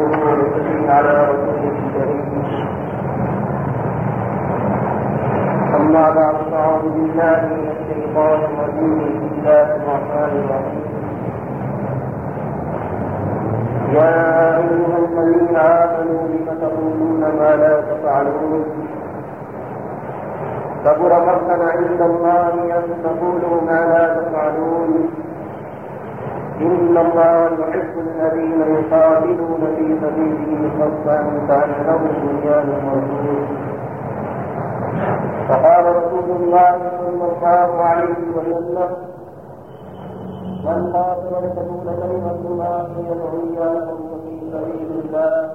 ونصلي على رسوله الكريم أما بعد فأعوذ بالله من الشيطان الرجيم. بسم الله يا أيها الذين آمنوا لم تقولون ما لا تفعلون كبر مقتا عند الله أن تقولوا ما لا تفعلون إن الله يحب الذين يقاتلون في سبيله صفا كأنهم بنيان مرسول فقال رسول الله صلى الله عليه وسلم من قاتل لتكون كلمة الله هي العليا في سبيل الله.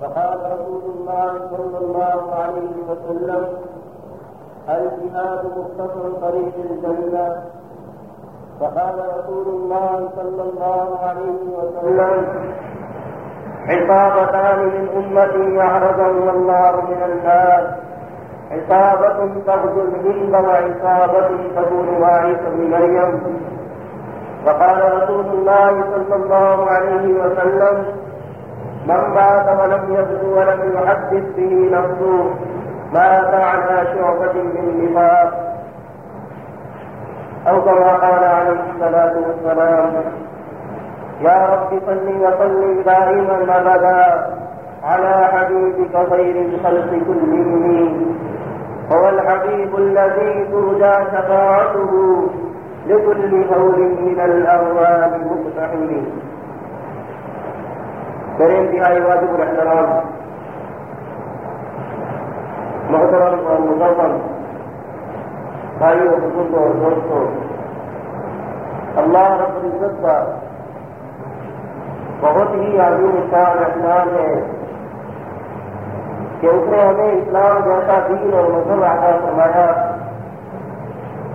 فقال رسول الله صلى الله عليه وسلم الجهاد مختصر طريق الجنة فقال رسول الله صلى الله عليه وسلم عصابتان من أمتي يعرضن الله من الناس. عصابة تغزو الهند وعصابة تكون وعيسى بن مريم. وقال رسول الله صلى الله عليه وسلم من مات ولم يبدو ولم يحدث به نفسه مات على شعبة من نفاق. أو كما قال عليه الصلاة والسلام يا رب صل وسلم دائما أبدا على حبيبك خير الخلق كلهم. هو الحبيب الذي ترجى شفاعته لكل هول من الأرواح مقتحم. میرے انتہائی واجب الإحترام. محترم مکمل بھائیوں بزرگوں اور دوستوں اللہ رب العزت کا بہت ہی عظیم شان احسان ہے کہ اس نے ہمیں اسلام جیسا دین اور مذہب عطا فرمایا۔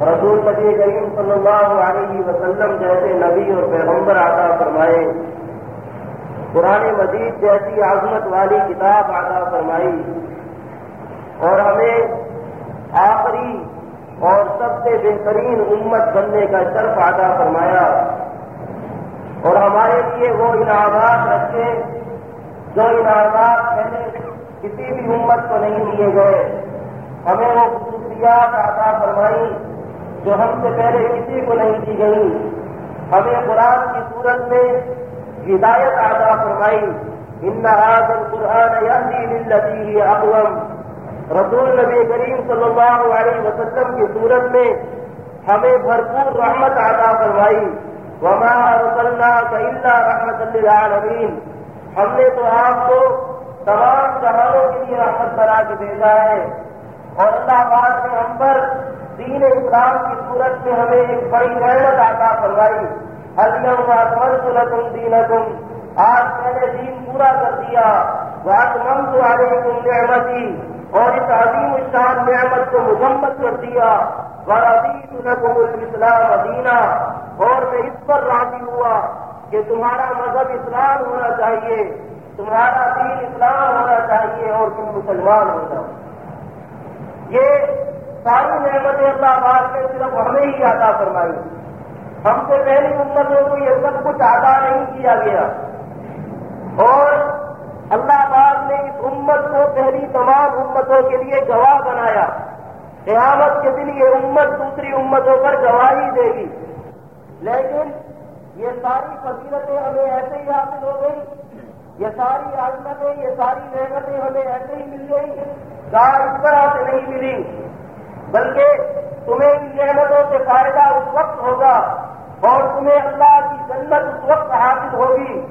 رسول نبی کریم صلی اللہ علیہ وسلم جیسے نبی اور پیغمبر عطا فرمائے۔ قرآن مجید جیسی عظمت والی کتاب عطا فرمائی۔ اور ہمیں آخری اور سب سے بہترین امت بننے کا شرف عطا فرمایا۔ اور ہمارے لیے وہ انعامات رکھے جو انعامات پہلے کسی بھی امت کو نہیں دیے گئے۔ ہمیں وہ خصوصیات عطا فرمائی جو ہم سے پہلے کسی کو نہیں دی گئی ہمیں قرآن کی صورت میں ہدایت عطا فرمائی ان آج القرآن یادی لطی اقوام رسول نبی کریم صلی اللہ علیہ وسلم کی صورت میں ہمیں بھرپور رحمت عطا فرمائی، وما رسلنا کا رحمت للعالمین ہم نے تو آپ کو تمام جہانوں کے لیے رحمت بنا کے بھیجا ہے۔ اور اللہ آباد نے ہم پر دین اسلام کی صورت میں ہمیں ایک بڑی رحمت عطا فرمائی۔ حلیم اکمل سلتم دینکم آج میں نے دین پورا کر دیا۔ بات من علیکم نعمتی اور اس عظیم الشان نعمت کو مکمل کر دیا ورابی سنکم الاسلام مدینہ اور میں اس پر راضی ہوا کہ تمہارا مذہب اسلام ہونا چاہیے، تمہارا دین اسلام ہونا چاہیے اور تم مسلمان ہو جاؤ۔ یہ ساری نعمت اللہ بات نے صرف ہمیں ہی عطا فرمائی۔ ہم سے پہلی امتوں کو یہ سب کچھ عطا نہیں کیا گیا۔ اور اللہ پاک نے اس امت کو پہلی تمام امتوں کے لیے گواہ بنایا۔ قیامت کے دن یہ امت دوسری امتوں پر گواہی دے گی۔ لیکن یہ ساری فضیلتیں ہمیں ایسے ہی حاصل ہو گئی یہ ساری عظمتیں، یہ ساری نعمتیں ہمیں ایسے ہی مل گئی کہا اس طرح سے نہیں ملی۔ بلکہ تمہیں ان نعمتوں سے فائدہ اس وقت ہوگا اور تمہیں اللہ کی جنت اس وقت حاصل ہوگی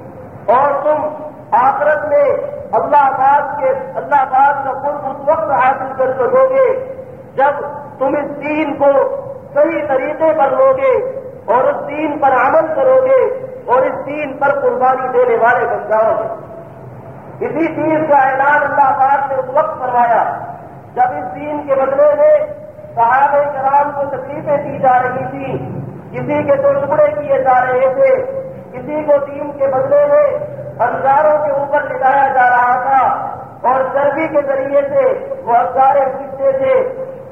اور تم آخرت میں اللہ پاک کے اللہ پاک کا قرب اس وقت حاصل کر سکو گے جب تم اس دین کو صحیح طریقے پر لوگے اور اس دین پر عمل کرو گے اور اس دین پر قربانی دینے والے بن جاؤ گے۔ اسی چیز کا اعلان اللہ پاک نے اس وقت کروایا جب اس دین کے بدلے میں صحابہ کرام کو تکلیفیں دی جا رہی تھی، کسی کے تو ٹکڑے کیے جا رہے تھے، کسی کو دین کے بدلے میں ہزاروں کے اوپر لگایا جا رہا تھا اور چربی کے ذریعے سے وہ ہزارے پوچھتے تھے۔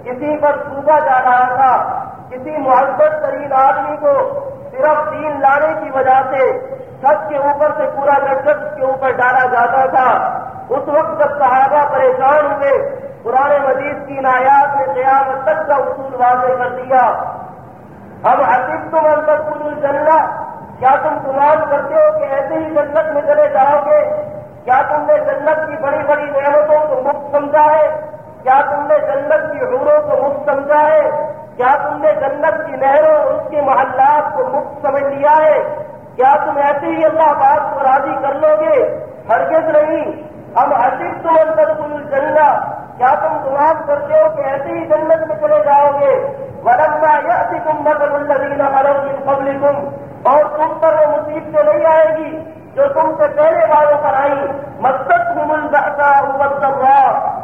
کسی پر سوکھا جا رہا تھا۔ کسی محبت ترین آدمی کو صرف دین لانے کی وجہ سے چھت کے اوپر سے پورا لٹکٹ پر ڈالا جاتا تھا۔ اس وقت جب صحابہ پریشان ہوئے پرانے مزید کی نایات نے قیامت تک کا اصول واضح کر دیا۔ اب حقیق تم اندر کل کیا تم گمان کرتے ہو کہ ایسے ہی جنت میں چلے جاؤ گے؟ کیا تم نے جنت کی بڑی بڑی نعمتوں کو مفت سمجھا ہے؟ کیا تم نے جنت کی حوروں کو مفت سمجھا ہے؟ کیا تم نے جنت کی نہروں اور اس کے محلات کو مفت سمجھ لیا ہے؟ کیا تم ایسے ہی اللہ بات کو راضی کر لو گے؟ ہرگز نہیں۔ ہم حسب تو اندر کل جنگا کیا تم گمان کرتے ہو کہ ایسے ہی جنت میں چلے جاؤ گے؟ ورنہ یہ تم بدل الدین مرم قبل تم اور تم پر وہ مصیبتیں نہیں آئے گی، جو تم سے پہلے والوں پر آئی مقصد ممل بہتا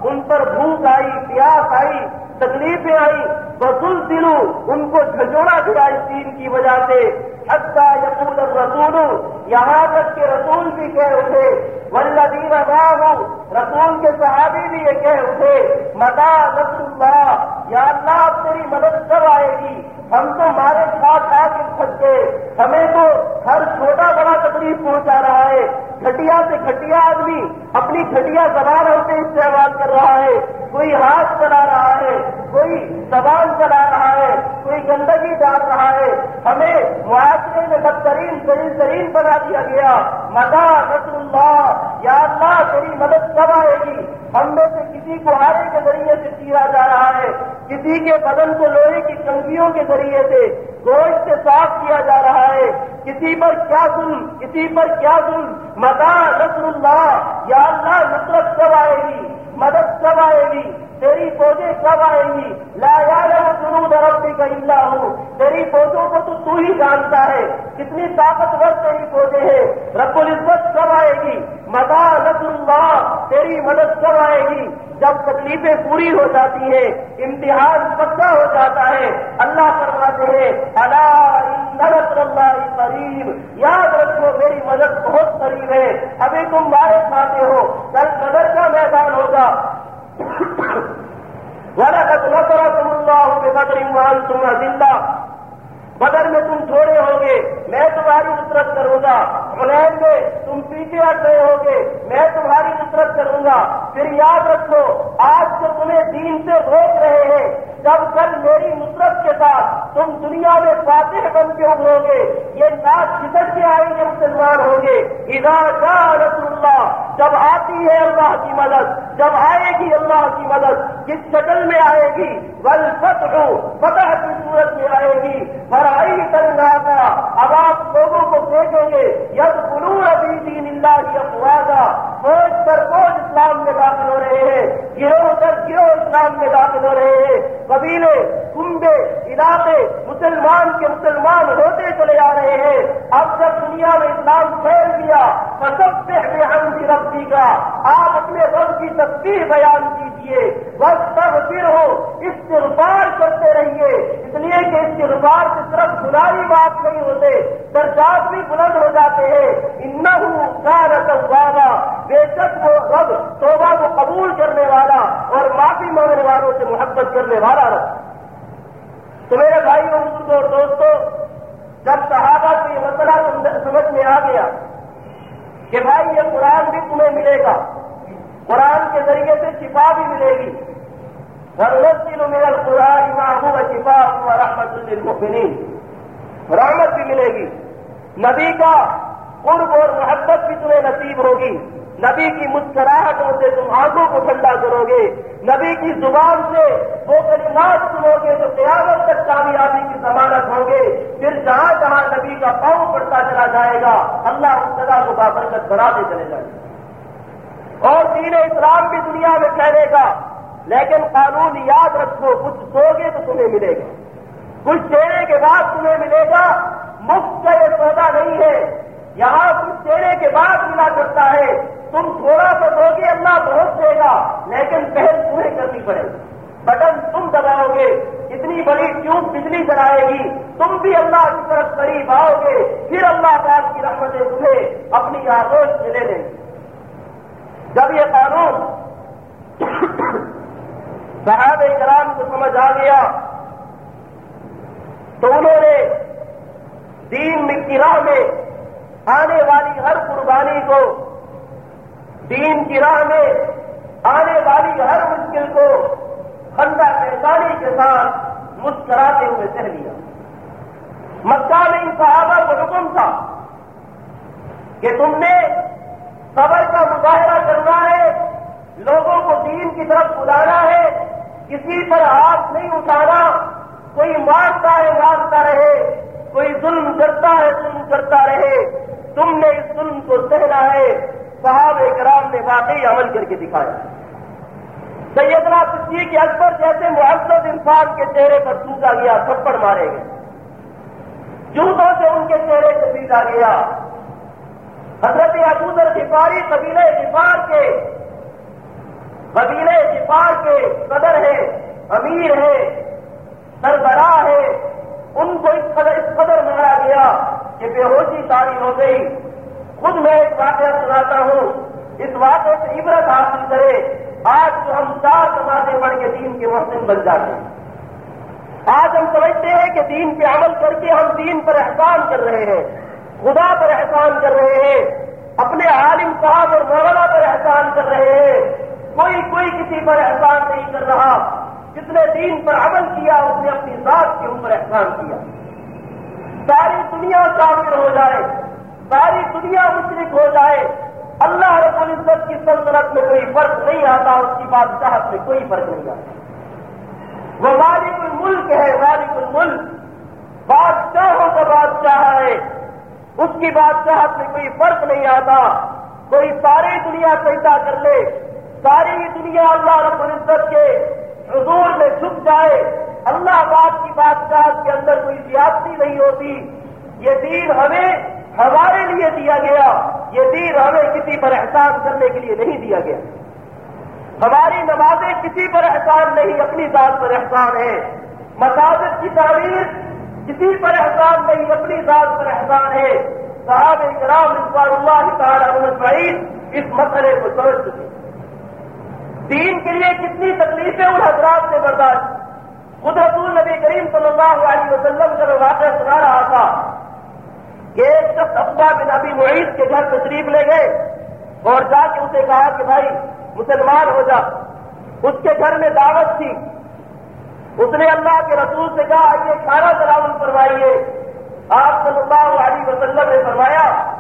ان پر بھوک آئی، پیاس آئی تکلیفیں آئی بسل دلوں، ان کو جھجوڑا گیا اس دین کی وجہ سے۔ حتہ یقول رسول یہاں تک کہ رسول بھی کہہ اٹھے۔ ولدین راہ رسول کے صحابی بھی یہ کہہ اٹھے۔ متا رسول اللہ یا اللہ تیری مدد کب آئے گی؟ ہم تو مارے ساتھ آ کے پھنس گئے۔ ہمیں تو ہر چھوٹا بڑا تکلیف پہنچا رہا ہے۔ کھٹیا سے کھٹیا آدمی اپنی کھٹیا زبان ہوتے استعمال کر رہا ہے۔ کوئی ہاتھ چلا رہا ہے۔ کوئی زبان چلا رہا ہے، کوئی گندگی ڈال رہا ہے، ہمیں معاشرے میں بدترین، ترین ترین بنا دیا گیا۔ مدا رسول اللہ یا اللہ تیری مدد کب آئے گی؟ ہم میں سے کسی کو آرے کے ذریعے سے چیرا جا رہا ہے؟ کسی کے بدن کو لوہے کی کنگیوں کے ذریعے سے گوشت سے صاف کیا جا رہا ہے۔ کسی پر کیا ظلم، کسی پر کیا ظلم؟ مدا رسول اللہ یا اللہ نصرت کب آئے گی؟ مدد کب آئے گی؟ تیری فوجیں کب آئے گی؟ لا یار سنو درختی کا اللہ ہوں تیری فوجوں کو تو تو ہی جانتا ہے. کتنی طاقتور تیری فوجیں ہیں. رب العزت کب آئے گی؟ مدا نسر اللہ، تیری مدد کب آئے گی؟ جب تکلیفیں پوری ہو جاتی ہیں، امتحان پکا ہو جاتا ہے. اللہ فرماتے ہیں اللہ اللہ قریب. یاد رکھو، میری مدد بہت قریب ہے. ابھی تم مارے کھاتے ہو، کل قدر کا میدان ہوگا۔ ولقد نصركم الله ببدر وانتم اذلة بدر میں تم تھوڑے ہوگے، میں تمہاری نصرت کروں گا حنین میں تم پیچھے ہٹ گئے ہوگے، میں تمہاری نصرت کروں گا، پھر یاد رکھو، آج جو تمہیں دین سے روک رہے ہیں جب کل میری نصرت کے ساتھ تم دنیا میں فاتح بن کے ابھرو گے، یہ ناچ کھسٹ کے آئیں گے مسلمان ہوں گے۔ کا رسول اللہ، جب آتی ہے اللہ کی مدد، جب آئے گی اللہ کی مدد، کس شکل میں آئے گی؟ ول فتح فتح کی صورت میں آئے گی۔ فرائی کرنا کا اب آپ لوگوں کو دیکھیں گے ید گلو ابھی دین اللہ کی افواجہ فوج پر فوج اسلام میں داخل ہو رہے ہیں۔ گروہ پر گروہ اسلام میں داخل ہو رہے ہیں۔ قبیلے کنبے علاقے، مسلمان کے مسلمان ہوتے چلے آ رہے ہیں۔ اب جب دنیا میں اسلام پھیل گیا تو سب سے ہمیں ہم کی ربی کا آپ اپنے رب کی تصویر بیان کیجیے بس تب پھر ہو استغفار کرتے رہیے۔ اس لیے کہ استغفار کی طرف بلائی بات نہیں ہوتے، درجات بھی بلند ہو جاتے ہیں۔ ان کا بے شک وہ رب توبہ کو قبول کرنے والا اور معافی مانگنے والوں سے محبت کرنے والا رب تو میرے بھائی بزرگوں اور دوستوں جب صحابہ کو یہ مسئلہ سمجھ میں آ گیا کہ بھائی یہ قرآن بھی تمہیں ملے گا، قرآن کے ذریعے سے شفا بھی ملے گی۔ اور دل میرا قرآن ماہو شفا رحمت للمؤمنین رحمت بھی ملے گی۔ نبی کا قرب اور محبت بھی تمہیں نصیب ہوگی۔ نبی کی مسکراہٹوں سے تم آنکھوں کو ٹھنڈا کرو گے۔ نبی کی زبان سے وہ کلمات سنو گے جو قیامت تک کامیابی کی ضمانت ہوں گے۔ پھر جہاں جہاں نبی کا پاؤں پڑتا چلا جائے گا، اللہ اس جگہ کو بابرکت بڑھاتے چلے جائیں گے اور دین اسلام بھی دنیا میں پھیلے گا، لیکن قانون یاد رکھو، کچھ سو گے تو تمہیں ملے گا۔ کچھ دینے کے بعد تمہیں ملے گا، مفت کا یہ سودا نہیں ہے۔ یہاں کچھ دینے کے بعد ملا کرتا ہے۔ تم تھوڑا سا دو گے، اللہ بہت دے گا، لیکن پہل تمہیں کرنی پڑے گی۔ بٹن تم دباؤ گے اتنی بڑی ٹیوب بجلی چلائے گی۔ تم بھی اللہ کی طرف قریب آؤ گے، پھر اللہ پاک کی رحمتیں تمہیں اپنی آگوش میں لے لیں جب یہ قانون صحابہ کرام کو سمجھ آ گیا، تو انہوں نے دین میں راہ میں آنے والی ہر قربانی کو دین کی راہ میں آنے والی ہر مشکل کو خندہ پہچانی کے ساتھ مسکراتے ہوئے سہ لیا۔ مکہ میں ان صحابہ کو حکم تھا کہ تم نے صبر کا مظاہرہ کرنا ہے، لوگوں کو دین کی طرف بلانا ہے، کسی پر ہاتھ نہیں اٹھانا، کوئی مارتا ہے، مارتا رہے، کوئی ظلم کرتا ہے، ظلم کرتا رہے۔ تم نے اس ظلم کو سہنا ہے۔ صحاب کرام نے واقعی عمل کر کے دکھایا۔ سیدنا صدیق اکبر جیسے محسد انسان کے چہرے پر سوکھا گیا، تھپڑ مارے گئے۔ جوتوں سے ان کے چہرے سے سیدھا گیا۔ حضرت ابوذر سفاری قبیلے سفار کے قبیلے سفار کے صدر ہے امیر ہے سربراہ ہے ان کو اس قدر اس قدر مارا گیا کہ بے ہوشی تاری ہو گئی۔ خود میں ایک واقعہ سناتا ہوں۔ اس واقعے سے عبرت حاصل کرے، آج تو ہم چار نمازیں پڑھ کے دین کے محسن بن جاتے ہیں۔ آج ہم سمجھتے ہیں کہ دین پہ عمل کر کے ہم دین پر احسان کر رہے ہیں۔ خدا پر احسان کر رہے ہیں۔ اپنے عالم صاحب اور مولانا پر احسان کر رہے ہیں۔ کوئی کوئی کسی پر احسان نہیں کر رہا۔ جس نے دین پر عمل کیا، اس نے اپنی ذات کے اوپر احسان کیا۔ ساری دنیا کامل ہو جائے۔ ساری دنیا مشرق ہو جائے، اللہ رب العزت کی سلطنت میں کوئی فرق نہیں آتا، اس کی بادشاہت میں کوئی فرق نہیں آتا۔ وہ مالک الملک ہے، مالک الملک۔ بادشاہوں کا بادشاہ ہے۔ اس کی بادشاہت میں کوئی فرق نہیں آتا۔ کوئی ساری دنیا پیدا کر لے، ساری دنیا اللہ رب العزت کے حضور میں جھک جائے۔ اللہ آباد کی بادشاہت کے اندر کوئی زیادتی نہیں ہوتی۔ یہ دین ہمیں ہمارے لیے دیا گیا، یہ دین ہمیں کسی پر احسان کرنے کے لیے نہیں دیا گیا۔ ہماری نمازیں کسی پر احسان نہیں، اپنی ذات پر احسان ہے۔ مساجد کی تعمیر کسی پر احسان نہیں، اپنی ذات پر احسان ہے۔ صاحب کرام رضوان اللہ تعالیٰ اس مسئلے کو سمجھ چکے۔ دین کے لیے کتنی تکلیفیں ان حضرات سے برداشت۔ خود رسول نبی کریم صلی اللہ علیہ وسلم کا واقعہ سنا رہا تھا ایک شخص ابا بن ابی معیز کے گھر تشریف لے گئے اور جا کے اسے کہا کہ بھائی، مسلمان ہو جا۔ اس کے گھر میں دعوت تھی۔ اس نے اللہ کے رسول سے کہا یہ کھانا تلاون فرمائیے۔ آپ صلی اللہ علیہ وسلم نے فرمایا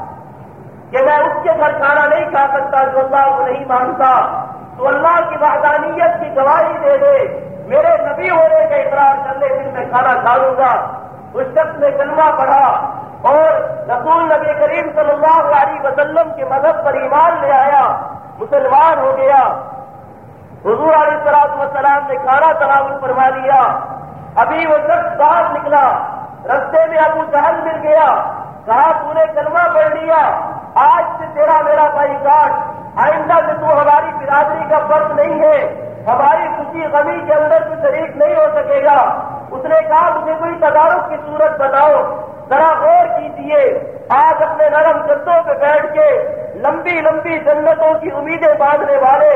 کہ میں اس کے گھر کھانا نہیں کھا سکتا جو اللہ کو نہیں مانتا۔ تو اللہ کی وحدانیت کی گواہی دے دے۔ میرے نبی ہونے کا اقرار کرنے پھر میں کھانا کھا لوں گا۔ اس شخص نے کلمہ پڑھا۔ اور رسول نبی کریم صلی اللہ علیہ وسلم کے مذہب پر ایمان لے آیا، مسلمان ہو گیا۔ حضور علیہ السلام وسلام نے کھانا تناول فرما لیا۔ ابھی وہ شخص باہر نکلا۔ رستے میں ابو جہل مل گیا۔ کہا، تو نے کلمہ پڑھ لیا۔ آج سے تیرا میرا بھائی کاٹ آئندہ سے تو ہماری برادری کا فرق نہیں ہے۔ ہماری خوشی غمی کے اندر تو شریک نہیں ہو سکے گا۔ اس نے کہا، مجھے کوئی تدارک کی صورت بتاؤ۔ ذرا غور کیجیے آج اپنے نرم گدوں پہ بیٹھ کے لمبی لمبی جنتوں کی امیدیں باندھنے والے،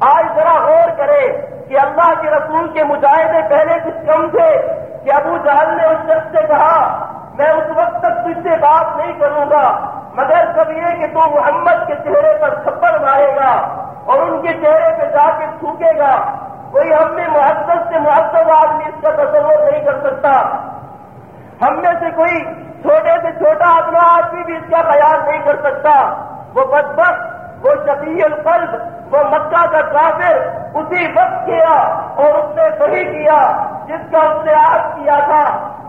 آج ذرا غور کرے کہ اللہ کے رسول کے مجاہدے پہلے کچھ کم تھے کہ ابو جہل نے اس شخص سے کہا، میں اس وقت تک تجھ سے بات نہیں کروں گا، مگر سب یہ کہ تو محمد کے چہرے پر تھپڑ مارے گا اور ان کے چہرے پہ جا کے تھوکے گا۔ کوئی ہم نے محدت سے محدت آدمی اس کا تصور نہیں کر سکتا۔ ہم میں سے کوئی چھوٹے سے چھوٹا اپنا آدمی بھی اس کا بیان نہیں کر سکتا۔ وہ بدبخت، وہ شفیع القلب، وہ مکہ کا کافر، اسی وقت کیا اور اس نے صحیح کیا جس کا اس نے آج کیا تھا۔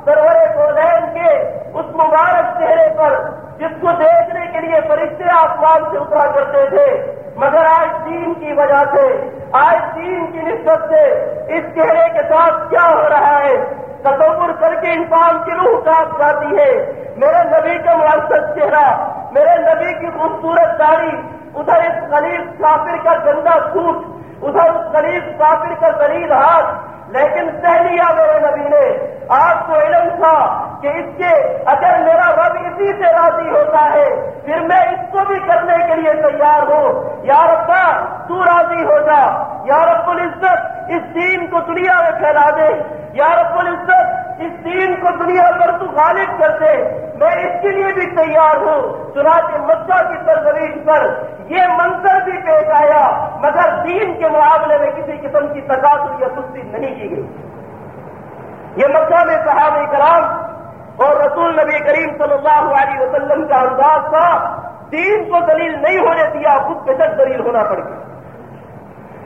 سرور گولین کے اس مبارک چہرے پر، جس کو دیکھنے کے لیے فرشتے آسمان سے اترا کرتے تھے۔ مگر آج دین کی وجہ سے، آج دین کی نسبت سے اس چہرے کے ساتھ کیا ہو رہا ہے؟ تصور کر کے انسان کی روح کاپ جاتی ہے۔ میرے نبی کا معذت چہرہ، میرے نبی کی خوبصورت داڑھی، ادھر اس غریب کافر کا گندا سوٹ، ادھر اس غریب کافر کا دلیل ہاتھ لیکن سہ لیا میرے نبی نے آپ کو علم تھا کہ اس کے اگر میرا رب اسی سے راضی ہوتا ہے، پھر میں اس کو بھی کرنے کے لیے تیار ہوں۔ یا ربا، تو راضی ہو جا۔ یا رب العزت، اس دین کو دنیا میں پھیلا دے۔ یا رب العزت اس دین کو دنیا پر تو غالب کر دے۔ میں اس کے لیے بھی تیار ہوں۔ چنانچہ مکہ کی سرزمین پر یہ منظر بھی پیش آیا، مگر دین کے معاملے میں کسی قسم کی تقاضر یا سستی نہیں کی گئی۔ یہ مکہ میں صحابہ کرام اور رسول نبی کریم صلی اللہ علیہ وسلم کا انداز تھا، دین کو دلیل نہیں ہونے دیا، خود پہ تک دلیل ہونا پڑ گیا۔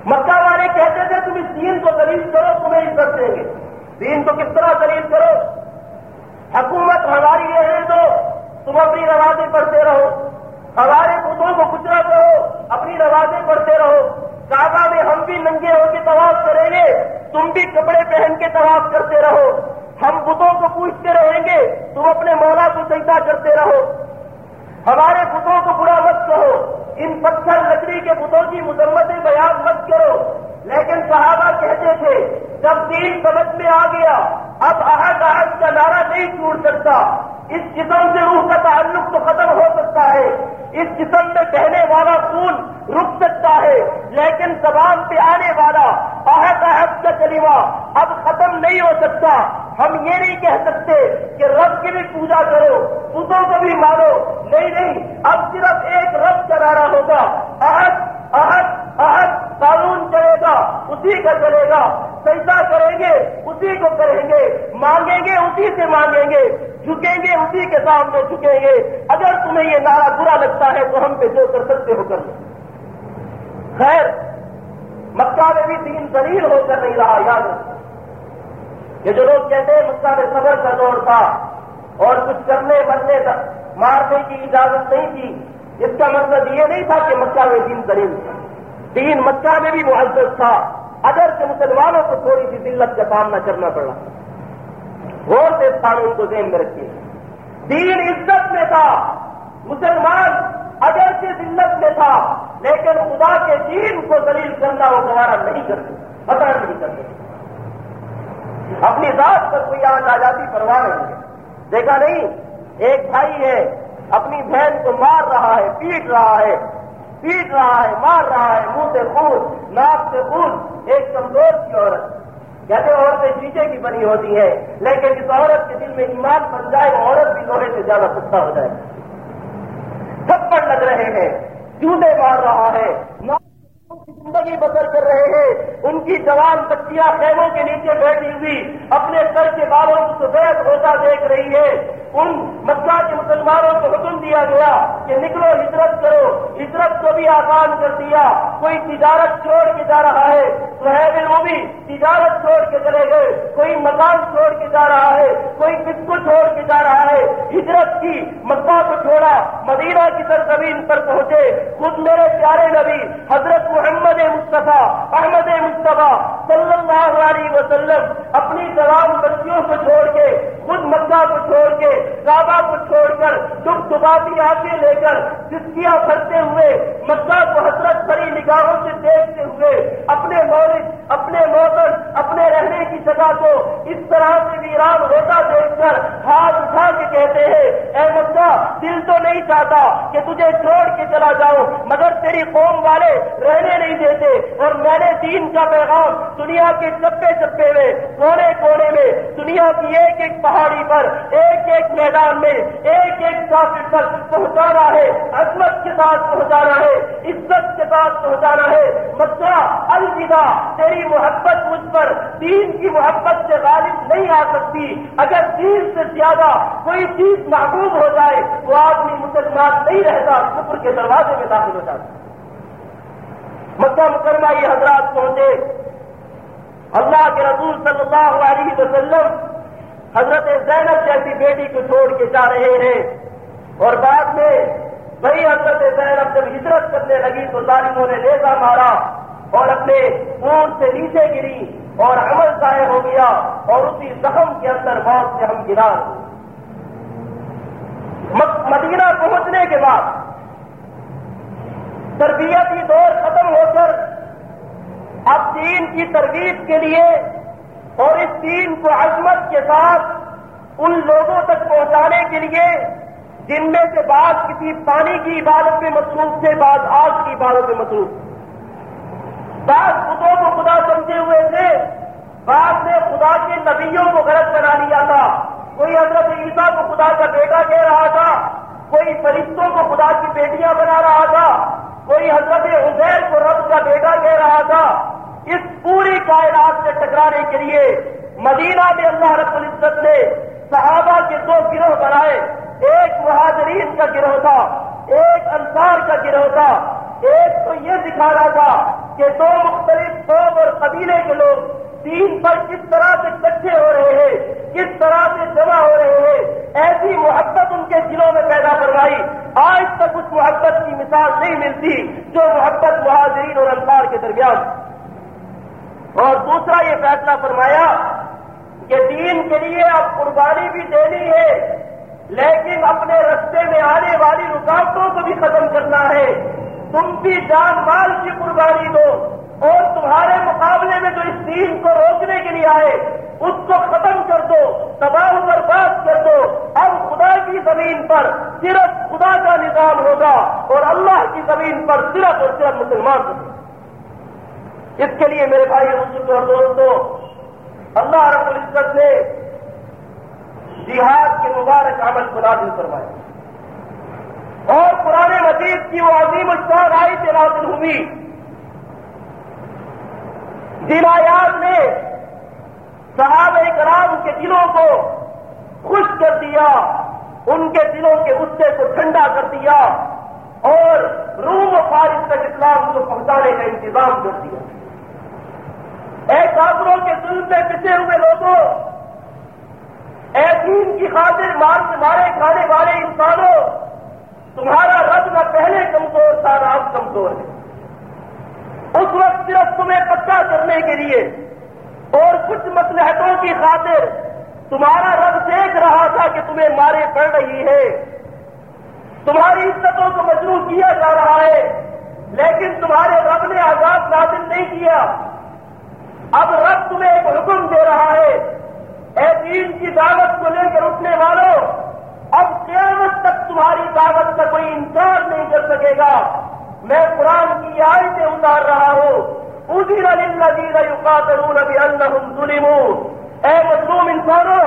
مکہ والے کہتے تھے، تم اس دین کو دلیل کرو، تمہیں عزت دیں گے۔ دین کو کس طرح دلیل کرو؟ حکومت ہماری یہ ہے تو تم اپنی نوازیں پڑھتے رہو، ہمارے بتوں کو کچرا کرو، اپنی نوازیں پڑھتے رہو۔ کعبہ میں ہم بھی ننگے ہو کے طواف کریں گے، تم بھی کپڑے پہن کے طواف کرتے رہو۔ ہم بتوں کو پوچھتے رہیں گے، تم اپنے مولا کو سجدہ کرتے رہو۔ ہمارے بتوں کو برا مت کہو، ان پتھر لکڑی کے بتوں کی مذمتیں بیان مت کرو۔ لیکن صحابہ کہتے تھے، جب دین سمجھ میں آ گیا، اب احد احد کا نعرہ نہیں ٹوٹ سکتا۔ اس قسم سے روح کا تعلق تو ختم ہو سکتا ہے۔ اس قسم میں کہنے والا خون رک سکتا ہے، لیکن زبان پہ آنے والا احد احد کا کلمہ اب ختم نہیں ہو سکتا۔ ہم یہ نہیں کہہ سکتے کہ رب کی بھی پوجا کرو پتوں کو بھی مارو نہیں نہیں، اب صرف ایک رب کا نعرہ ہوگا احد احد احد قانون چلے گا، اسی کا چلے گا۔ پیسہ کریں گے، اسی کو کریں گے۔ مانگیں گے، اسی سے مانگیں گے۔ جھکیں گے، اسی کے سامنے جھکیں گے۔ اگر تمہیں یہ نعرہ برا لگتا ہے، تو ہم پہ جو کر سکتے ہو کر خیر، مکہ میں بھی تین دلیل ہو کر نہیں رہا، یاد یہ جو لوگ کہتے ہیں، مکہ میں صبر کا دور تھا اور کچھ کرنے، مرنے مارنے کی اجازت نہیں تھی اس کا مطلب یہ نہیں تھا کہ مکہ میں تین دلیل تھا۔ تین مکہ میں بھی معزز تھا۔ اگر سے مسلمانوں کو تھوڑی سی دلت کا سامنا کرنا پڑا۔ غور سے قانون کو ذہن میں رکھیے۔ دین عزت میں تھا۔ مسلمان اگر سے دلت میں تھا، لیکن خدا کے دین کو دلیل کرنا وہ گوارا نہیں کرتے پتا نہیں کرتے۔ اپنی ذات پر کوئی آج آزادی پرواہ نہیں ہے۔ دیکھا نہیں، ایک بھائی ہے۔ اپنی بہن کو مار رہا ہے، پیٹ رہا ہے، پیٹ رہا ہے، مار رہا ہے، منہ سے خون، ناک سے خون، ایک کمزور کی عورت۔ کہتے عورتیں شیشے کی بنی ہوتی ہیں، لیکن اس عورت کے دل میں ایمان بن جائے وہ عورت بھی لوہے سے زیادہ سستا ہو جائے۔ تھپڑ لگ رہے ہیں، جوتے مار رہا ہے۔ زندگی بسر کر رہے ہیں۔ ان کی جوان بچیاں خیموں کے نیچے بیٹھی ہوئی، اپنے سر کے بالوں کو سفید ہوتا دیکھ رہی ہے۔ ان مکہ کے مسلمانوں کو حکم دیا گیا کہ نکلو، ہجرت کرو۔ ہجرت کو بھی آسان کر دیا۔ کوئی تجارت چھوڑ کے جا رہا ہے سہیب وہ بھی تجارت چھوڑ کے چلے گئے، کوئی مکان چھوڑ کے جا رہا ہے، کوئی کس کو چھوڑ کے جا رہا ہے۔ ہجرت کی مکہ کو چھوڑا، مدینہ کی سرزمین پر پہنچے۔ خود میرے پیارے نبی، حضرت محمد مصطفیٰ، احمد مصطفیٰ صلی اللہ علیہ وسلم اپنی تمام بچیوں کو چھوڑ کے، خود مکہ کو چھوڑ کے، کعبہ کو چھوڑ کر دکھ دباتی آگے لے کر سسکیاں بھرتے ہوئے مکہ کو حسرت بھری نگاہوں سے دیکھتے ہوئے اپنے مولد، اپنے موتر اپنے رہنے کی جگہ کو اس طرح سے ویران ہوتا دیکھ کر ہاتھ اٹھا کے کہتے ہیں، اے مکہ، دل تو نہیں چاہتا کہ تجھے چھوڑ کے چلا جاؤ مگر تیری قوم والے رہنے نہیں دیتے اور میں نے دین کا پیغام دنیا کے چپے چپے میں، کونے کونے میں، دنیا کی ایک ایک پہاڑی پر، ایک ایک میدان میں، ایک ایک کافی تک پہنچانا ہے، عظمت کے ساتھ پہنچانا ہے، عزت کے ساتھ پہنچانا ہے۔ مسئلہ، الوداع، تیری محبت مجھ پر دین کی محبت سے غالب نہیں آ سکتی۔ اگر دین سے زیادہ کوئی چیز محبوب ہو جائے تو آدمی مسلمان نہیں رہتا، کفر کے دروازے میں داخل ہو جاتا۔ مکہ مکرمہ یہ حضرات پہنچے۔ اللہ کے رسول صلی اللہ علیہ وسلم حضرت زینب جیسی بیٹی کو چھوڑ کے جا رہے ہیں۔ اور بعد میں وہی حضرت زینب جب ہجرت کرنے لگی تو ظالموں نے لیزا مارا اور اپنے اونٹ سے نیچے گری اور عمل ضائع ہو گیا اور اسی زخم کے اندر موت سے ہم گرا مدینہ پہنچنے کے بعد تربیتی دور ختم ہو کر اب دین کی تربیت کے لیے اور اس دین کو عظمت کے ساتھ ان لوگوں تک پہنچانے کے لیے جن میں سے بعض کسی پانی کی عبادت میں مصروف تھے، بعض آگ کی عبادت میں مصروف۔ بعض خدوں کو خدا سمجھے ہوئے تھے بعد نے خدا کے نبیوں کو غلط بنا لیا تھا۔ کوئی حضرت عیسیٰ کو خدا کا بیٹا کہہ رہا تھا، کوئی فرشتوں کو خدا کی بیٹیاں بنا رہا تھا، کوئی حضرت عزیر کو رب کا بیٹا کہہ رہا تھا۔ اس پوری کائنات سے ٹکرانے کے لیے مدینہ میں اللہ رب العزت نے صحابہ کے دو گروہ بنائے۔ ایک مہاجرین کا گروہ تھا، ایک انصار کا گروہ تھا۔ ایک تو یہ دکھا رہا تھا کہ دو مختلف قوم اور قبیلے کے لوگ دین پر کس طرح سے کچھے ہو رہے ہیں، کس طرح سے جمع ہو رہے ہیں۔ ایسی محبت ان کے دلوں میں پیدا کروائی آج تک اس محبت کی مثال نہیں ملتی جو محبت مہاجرین اور انصار کے درمیان۔ اور دوسرا یہ فیصلہ فرمایا کہ دین کے لیے اب قربانی بھی دینی ہے لیکن اپنے رستے میں آنے والی رکاوٹوں کو بھی ختم کرنا ہے۔ تم بھی جان مال کی قربانی دو اور تمہارے مقابلے میں جو اس دین کو روکنے کے لیے آئے، اس کو ختم کر دو، تباہ برباد کر دو۔ اب خدا کی زمین پر صرف خدا کا نظام ہوگا اور اللہ کی زمین پر صرف اور صرف مسلمان ہوگا۔ اس کے لیے میرے بھائی اور دوستوں اللہ رب العزت نے جہاد کے مبارک عمل کو نازل کروائے اور پرانے مجید کی وہ عظیم اشتہار آئی سے نازل ہوئی۔ جن آیات نے صحابہ کرام کے دلوں کو خوش کر دیا، ان کے دلوں کے غصے کو ٹھنڈا کر دیا اور روم و فارغ تک اسلام کو پہنچانے کا انتظام کر دیا۔ اے کافروں کے دل سے پسے ہوئے لوگوں اے دین کی خاطر مار سے مارے کھانے والے انسانوں، تمہارا رب نہ پہلے کمزور تھا، نہ اب کمزور ہے۔ اس وقت صرف تمہیں پکا کرنے کے لیے اور کچھ مسلحتوں کی خاطر تمہارا رب دیکھ رہا تھا کہ تمہیں مارے پڑ رہی ہے۔ تمہاری عزتوں کو مجروح کیا جا رہا ہے، لیکن تمہارے رب نے آزاد نازل نہیں کیا۔ اب رب تمہیں ایک حکم دے رہا ہے۔ اے دین کی دعوت کو لے کر اٹھنے والوں اب قیامت تک تمہاری دعوت کا کوئی انکار نہیں کر سکے گا۔ میں قرآن کی آیتیں اتار رہا ہوں۔ اسی للذین یقاتلون ظلموا اے مظلوم انسانوں،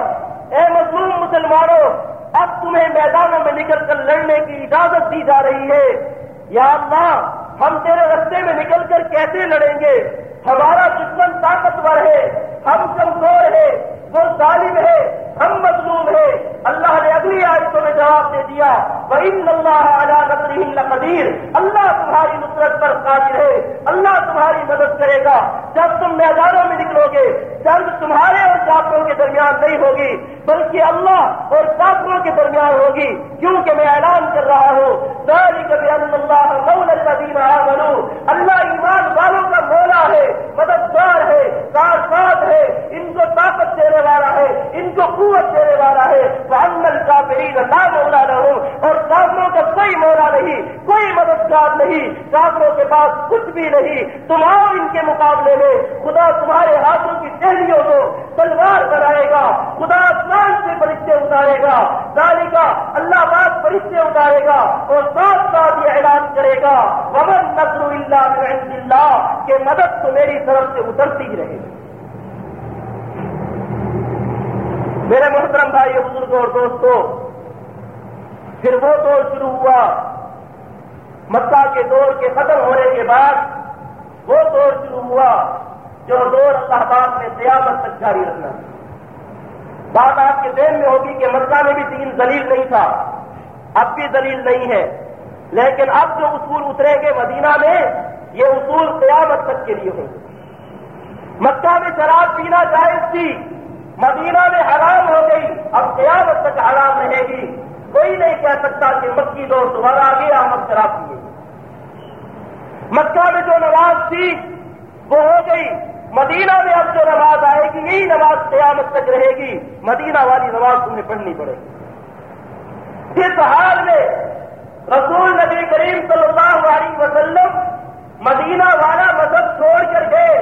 اے مظلوم مسلمانوں، اب تمہیں میدانوں میں نکل کر لڑنے کی اجازت دی جا رہی ہے۔ یا اللہ، ہم تیرے رستے میں نکل کر کیسے لڑیں گے؟ ہمارا دشمن طاقتور ہے، ہم کمزور ہے وہ ظالم ہے، ہم مظلوم ہے اللہ نے اگلی آیتوں میں جواب دے دیا اللہ قدیر اللہ تمہاری نصرت پر قادر ہے۔ اللہ تمہاری مدد کرے گا۔ جب تم میدانوں میں نکلو گے، جنگ تمہارے اور کافروں کے درمیان نہیں ہوگی، بلکہ اللہ اور کافروں کے درمیان ہوگی۔ کیونکہ میں اعلان کر رہا ہوں کبھی اللہ بنو اللہ ایمان والوں کا مولا ہے، مددگار ہے کارساز ہے، ان کو طاقت دینے والا ہے، ان کو قوت دینے والا ہے. وہ انل کا نہ مولا نہ ہو اور کافروں کا کوئی مولا نہیں، کوئی مددگار نہیں. کافروں کے پاس کچھ بھی نہیں. تم آؤ ان کے مقابلے میں خدا تمہارے ہاتھوں کی دہلیوں کو تلوار بنائے گا. خدا آسمان سے فرشتے اتارے گا. داری کا اللہ باد فرشتے اتارے گا اور ساتھ ساتھ یہ اعلان کرے گا. ومن نظر اللہ اللہ کہ مدد تو میری طرف سے اترتی ہی رہے۔ گی میرے محترم بھائی بزرگوں اور دوستوں، پھر وہ دور شروع ہوا۔ مکہ کے دور کے ختم ہونے کے بعد وہ دور شروع ہوا جو دور اللہ پاک نے قیامت تک جاری رکھنا۔ بات آپ کے ذہن میں ہوگی کہ مکہ میں بھی تین دلیل نہیں تھا۔ اب بھی دلیل نہیں ہے۔ لیکن اب جو اصول اترے گے مدینہ میں، یہ اصول قیامت تک کے لیے ہوں۔ مکہ میں شراب پینا جائز تھی، مدینہ میں حرام ہو گئی، اب قیامت تک حرام رہے گی۔ کوئی نہیں کہہ سکتا کہ مکی دور دوبارہ آگے آمد شراب پیے مکہ میں جو نماز تھی، وہ ہو گئی۔ مدینہ میں اب جو نماز آئے گی، یہی نماز قیامت تک رہے گی۔ مدینہ والی نماز تمہیں پڑھنی پڑے۔ گی اس حال میں رسول نبی کریم صلی اللہ علیہ وسلم مدینہ والا مذہب چھوڑ کر گئے۔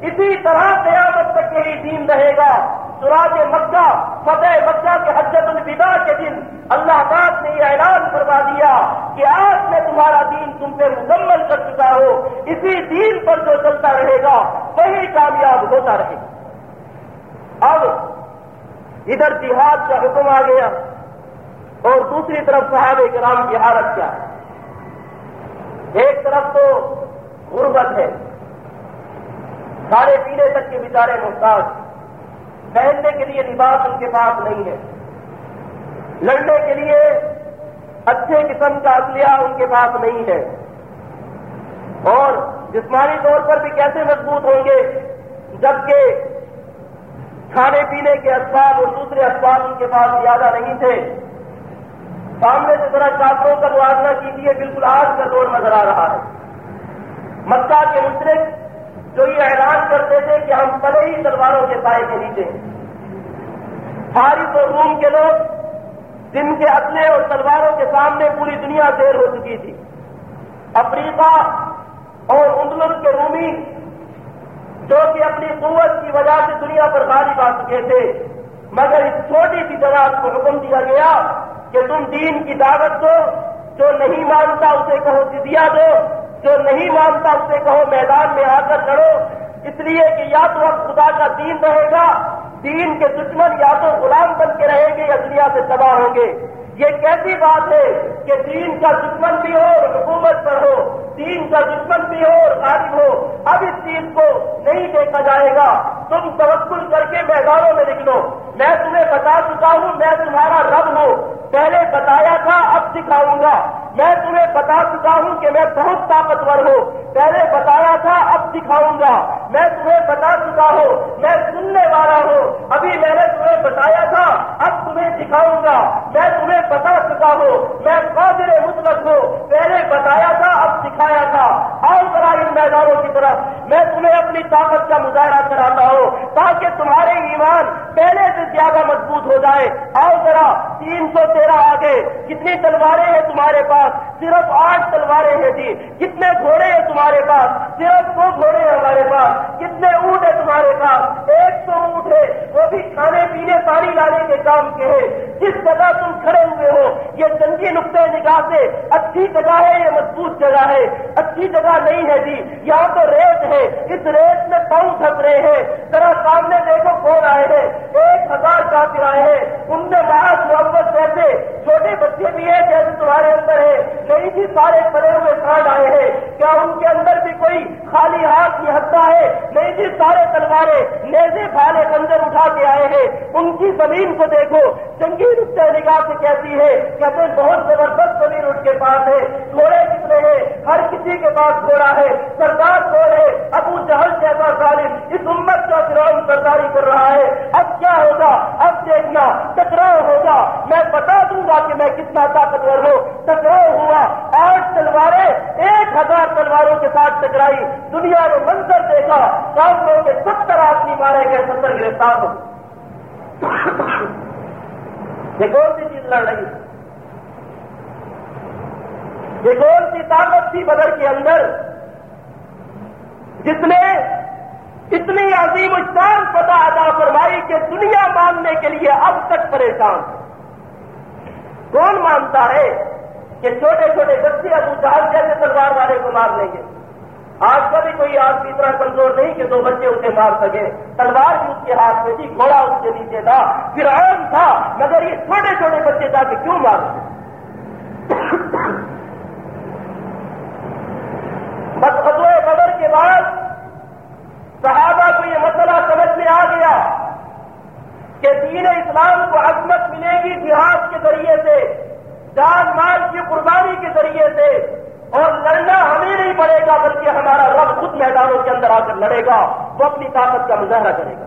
اسی طرح قیامت تک یہی دین رہے گا۔ سراج مکہ، فتح مکہ کے حجت الفدا کے دن اللہ پاک نے یہ اعلان کروا دیا کہ آج میں تمہارا دین تم پہ مکمل کر چکا ہو اسی دین پر جو چلتا رہے گا، وہی کامیاب ہوتا رہے گا۔ اب ادھر جہاد کا حکم آ گیا۔ اور دوسری طرف صحابہ کرام کی حالت کیا ہے؟ ایک طرف تو غربت ہے۔ کھانے پینے تک کے بیچارے محتاج پہننے کے لیے لباس ان کے پاس نہیں ہے۔ لڑنے کے لیے اچھے قسم کا اسلحہ ان کے پاس نہیں ہے۔ اور جسمانی طور پر بھی کیسے مضبوط ہوں گے؟ جبکہ کھانے پینے کے اسباب اور دوسرے اسباب ان کے پاس زیادہ نہیں تھے۔ سامنے سے ذرا چاپوں کا موازنہ کیجیے بالکل آج کا دور نظر آ رہا ہے۔ مکہ کے مشرق جو یہ اعلان کرتے تھے کہ ہم پلے ہی تلواروں کے سائے کے نیچے فارس اور روم کے لوگ جن کے اپنے اور تلواروں کے سامنے پوری دنیا دیر ہو چکی تھی۔ افریقہ اور اندلس کے رومی جو کہ اپنی قوت کی وجہ سے دنیا پر غالب آ چکے تھے۔ مگر اس چھوٹی سی جماعت کو حکم دیا گیا کہ تم دین کی دعوت دو، جو نہیں مانتا اسے کہو جزیا دو، جو نہیں مانتا اسے کہو میدان میں آ کر لڑو۔ اس لیے کہ یا تو اب خدا کا دین رہے گا، دین کے دشمن یا تو غلام بن کے رہیں گے یا دنیا سے تباہ ہوں گے۔ یہ کیسی بات ہے کہ دین کا دشمن بھی ہو اور حکومت پر ہو، دین کا دشمن بھی ہو اور غالب ہو۔ اب اس چیز کو نہیں دیکھا جائے گا۔ تم توکل کر کے میدانوں میں نکلو۔ میں تمہیں بتا چکا ہوں، میں تمہارا رب ہوں۔ پہلے بتایا تھا، اب سکھاؤں گا۔ میں تمہیں بتا چکا ہوں کہ میں بہت طاقتور ہوں۔ پہلے بتایا تھا، اب سکھاؤں گا۔ میں تمہیں بتا چکا ہوں، میں سننے والا ہوں۔ ابھی میں نے تمہیں بتایا تھا، اب تمہیں سکھاؤں گا۔ میں تمہیں بتا چکا ہوں، میں قادر مطلق ہوں۔ پہلے بتایا تھا، اب سکھایا تھا۔ آؤ ذرا ان میدانوں کی طرف۔ میں تمہیں اپنی طاقت کا مظاہرہ کراتا ہوں، تاکہ تمہارے ایمان پہلے سے زیادہ مضبوط ہو جائے۔ آؤ ذرا، تین سو تیرہ آگے۔ کتنی تلواریں ہیں تمہارے پاس؟ صرف آٹھ تلواریں ہیں جی۔ کتنے گھوڑے ہیں تمہارے پاس؟ صرف دو گھوڑے ہیں ہمارے پاس۔ کتنے اونٹ ہیں تمہارے پاس، ایک سو اونٹ ہے وہ بھی کھانے پینے پانی لانے کے کام کے ہیں۔ جس جگہ تم کھڑے ہوئے ہو، یہ جنگی نقطۂ نگاہ سے اچھی جگہ ہے یہ مضبوط جگہ ہے؟ اچھی جگہ نہیں ہے جی یہاں تو ریت ہے۔ اس ریت میں پاؤں تھک رہے ہیں۔ ذرا سامنے دیکھو کون آئے ہیں۔ ایک ہزار کافر آئے ہیں۔ ان میں محض محبت جیسے چھوٹے بچے بھی ہیں جیسے تمہارے اندر ہے نہیں جی سارے پڑے ہوئے کارڈ آئے ہیں۔ کیا ان کے اندر بھی کوئی خالی ہاتھ کی ہتھا ہے؟ نہیں جی سارے تلواریں نیزے بھالے بندر اٹھا کے آئے ہیں۔ ان کی زمین کو دیکھو۔ جنگی نقطۂ نگاہ سے کہتی ہے کہتے بہت زبردست زمین ان کے پاس ہے۔ گھوڑے کتنے ہیں؟ ہر کسی کے پاس گھوڑا ہے۔ سردار کون ہے؟ ابو جہل جیسا ظالم۔ اس امت کا فرام سرداری کر رہا ہے۔ اب کیا ہوگا؟ اب دیکھنا۔ ٹکراؤ ہوگا۔ میں بتا دوں گا کہ میں کتنا طاقتور ہوں۔ ٹکراؤ ہوا۔ آٹھ تلواریں ایک ہزار تلواروں کے ساتھ ٹکرائی۔ دنیا نے منظر دیکھا۔ سامنے کے ستر آدمی مارے گئے، ستر گرفتار ہو یہ کون سی چیز لڑ رہی یہ کون سی طاقت تھی بدر کے اندر جس نے اتنی عظیم شان پتا ادا فرمائی کہ دنیا ماننے کے لیے اب تک پریشان کون مانتا ہے کہ چھوٹے چھوٹے بچے ابو جہاز جیسے تلوار والے کو مار لیں گے؟ آج کا بھی کوئی آدمی اتنا کمزور نہیں کہ دو بچے اسے مار سکے۔ تلوار بھی اس کے ہاتھ میں تھی، گھوڑا اس کے نیچے تھا۔ پھر عام تھا، مگر یہ چھوٹے چھوٹے بچے جا کے کیوں مار بس بدوئے بدر کے بعد صحابہ کو یہ مسئلہ سمجھ میں آ گیا کہ دین اسلام کو عظمت ملے گی جہاد کے ذریعے سے، جان مال کی قربانی کے ذریعے سے۔ اور لڑنا ہمیں نہیں پڑے گا بلکہ ہمارا رب خود میدانوں کے اندر آ کر لڑے گا، وہ اپنی طاقت کا مظاہرہ کرے گا۔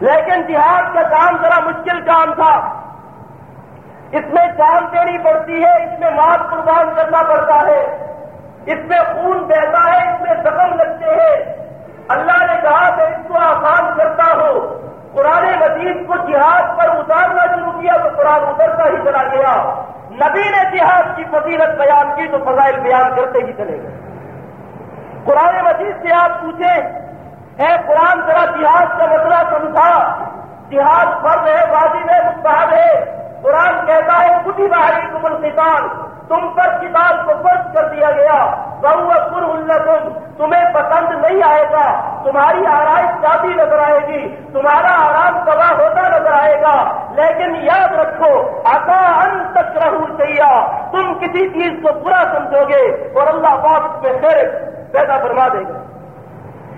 لیکن جہاد کا کام ذرا مشکل کام تھا۔ اس میں جان دینی پڑتی ہے، اس میں مال قربان کرنا پڑتا ہے۔ اس میں خون بہتا ہے، اس میں زخم لگتے ہیں۔ اللہ نے کہا میں اس کو آسان کرتا ہوں۔ قرآن مجید کو جہاد پر اتارنا شروع کیا تو قرآن اترتا ہی چلا گیا۔ نبی نے جہاد کی فضیلت بیان کی تو فضائل بیان کرتے ہی چلے گئے۔ قرآن مجید سے آپ پوچھیں، اے قرآن، ذرا جہاد کا مسئلہ سمجھا۔ جہاد فرض ہے واضح ہے، مستحب ہے۔ قرآن کہتا ہے کچھ باہری کمل کسان تم پر کتاب کو فرض کر دیا گیا۔ بہو پر تمہیں پسند نہیں آئے گا۔ تمہاری آرائش جاتی نظر آئے گی۔ تمہارا آرام تباہ ہوتا نظر آئے گا۔ لیکن یاد رکھو آتا ان تک رہو تم کسی چیز کو برا سمجھو گے اور اللہ پاک میں خیر پیدا فرما دے گا۔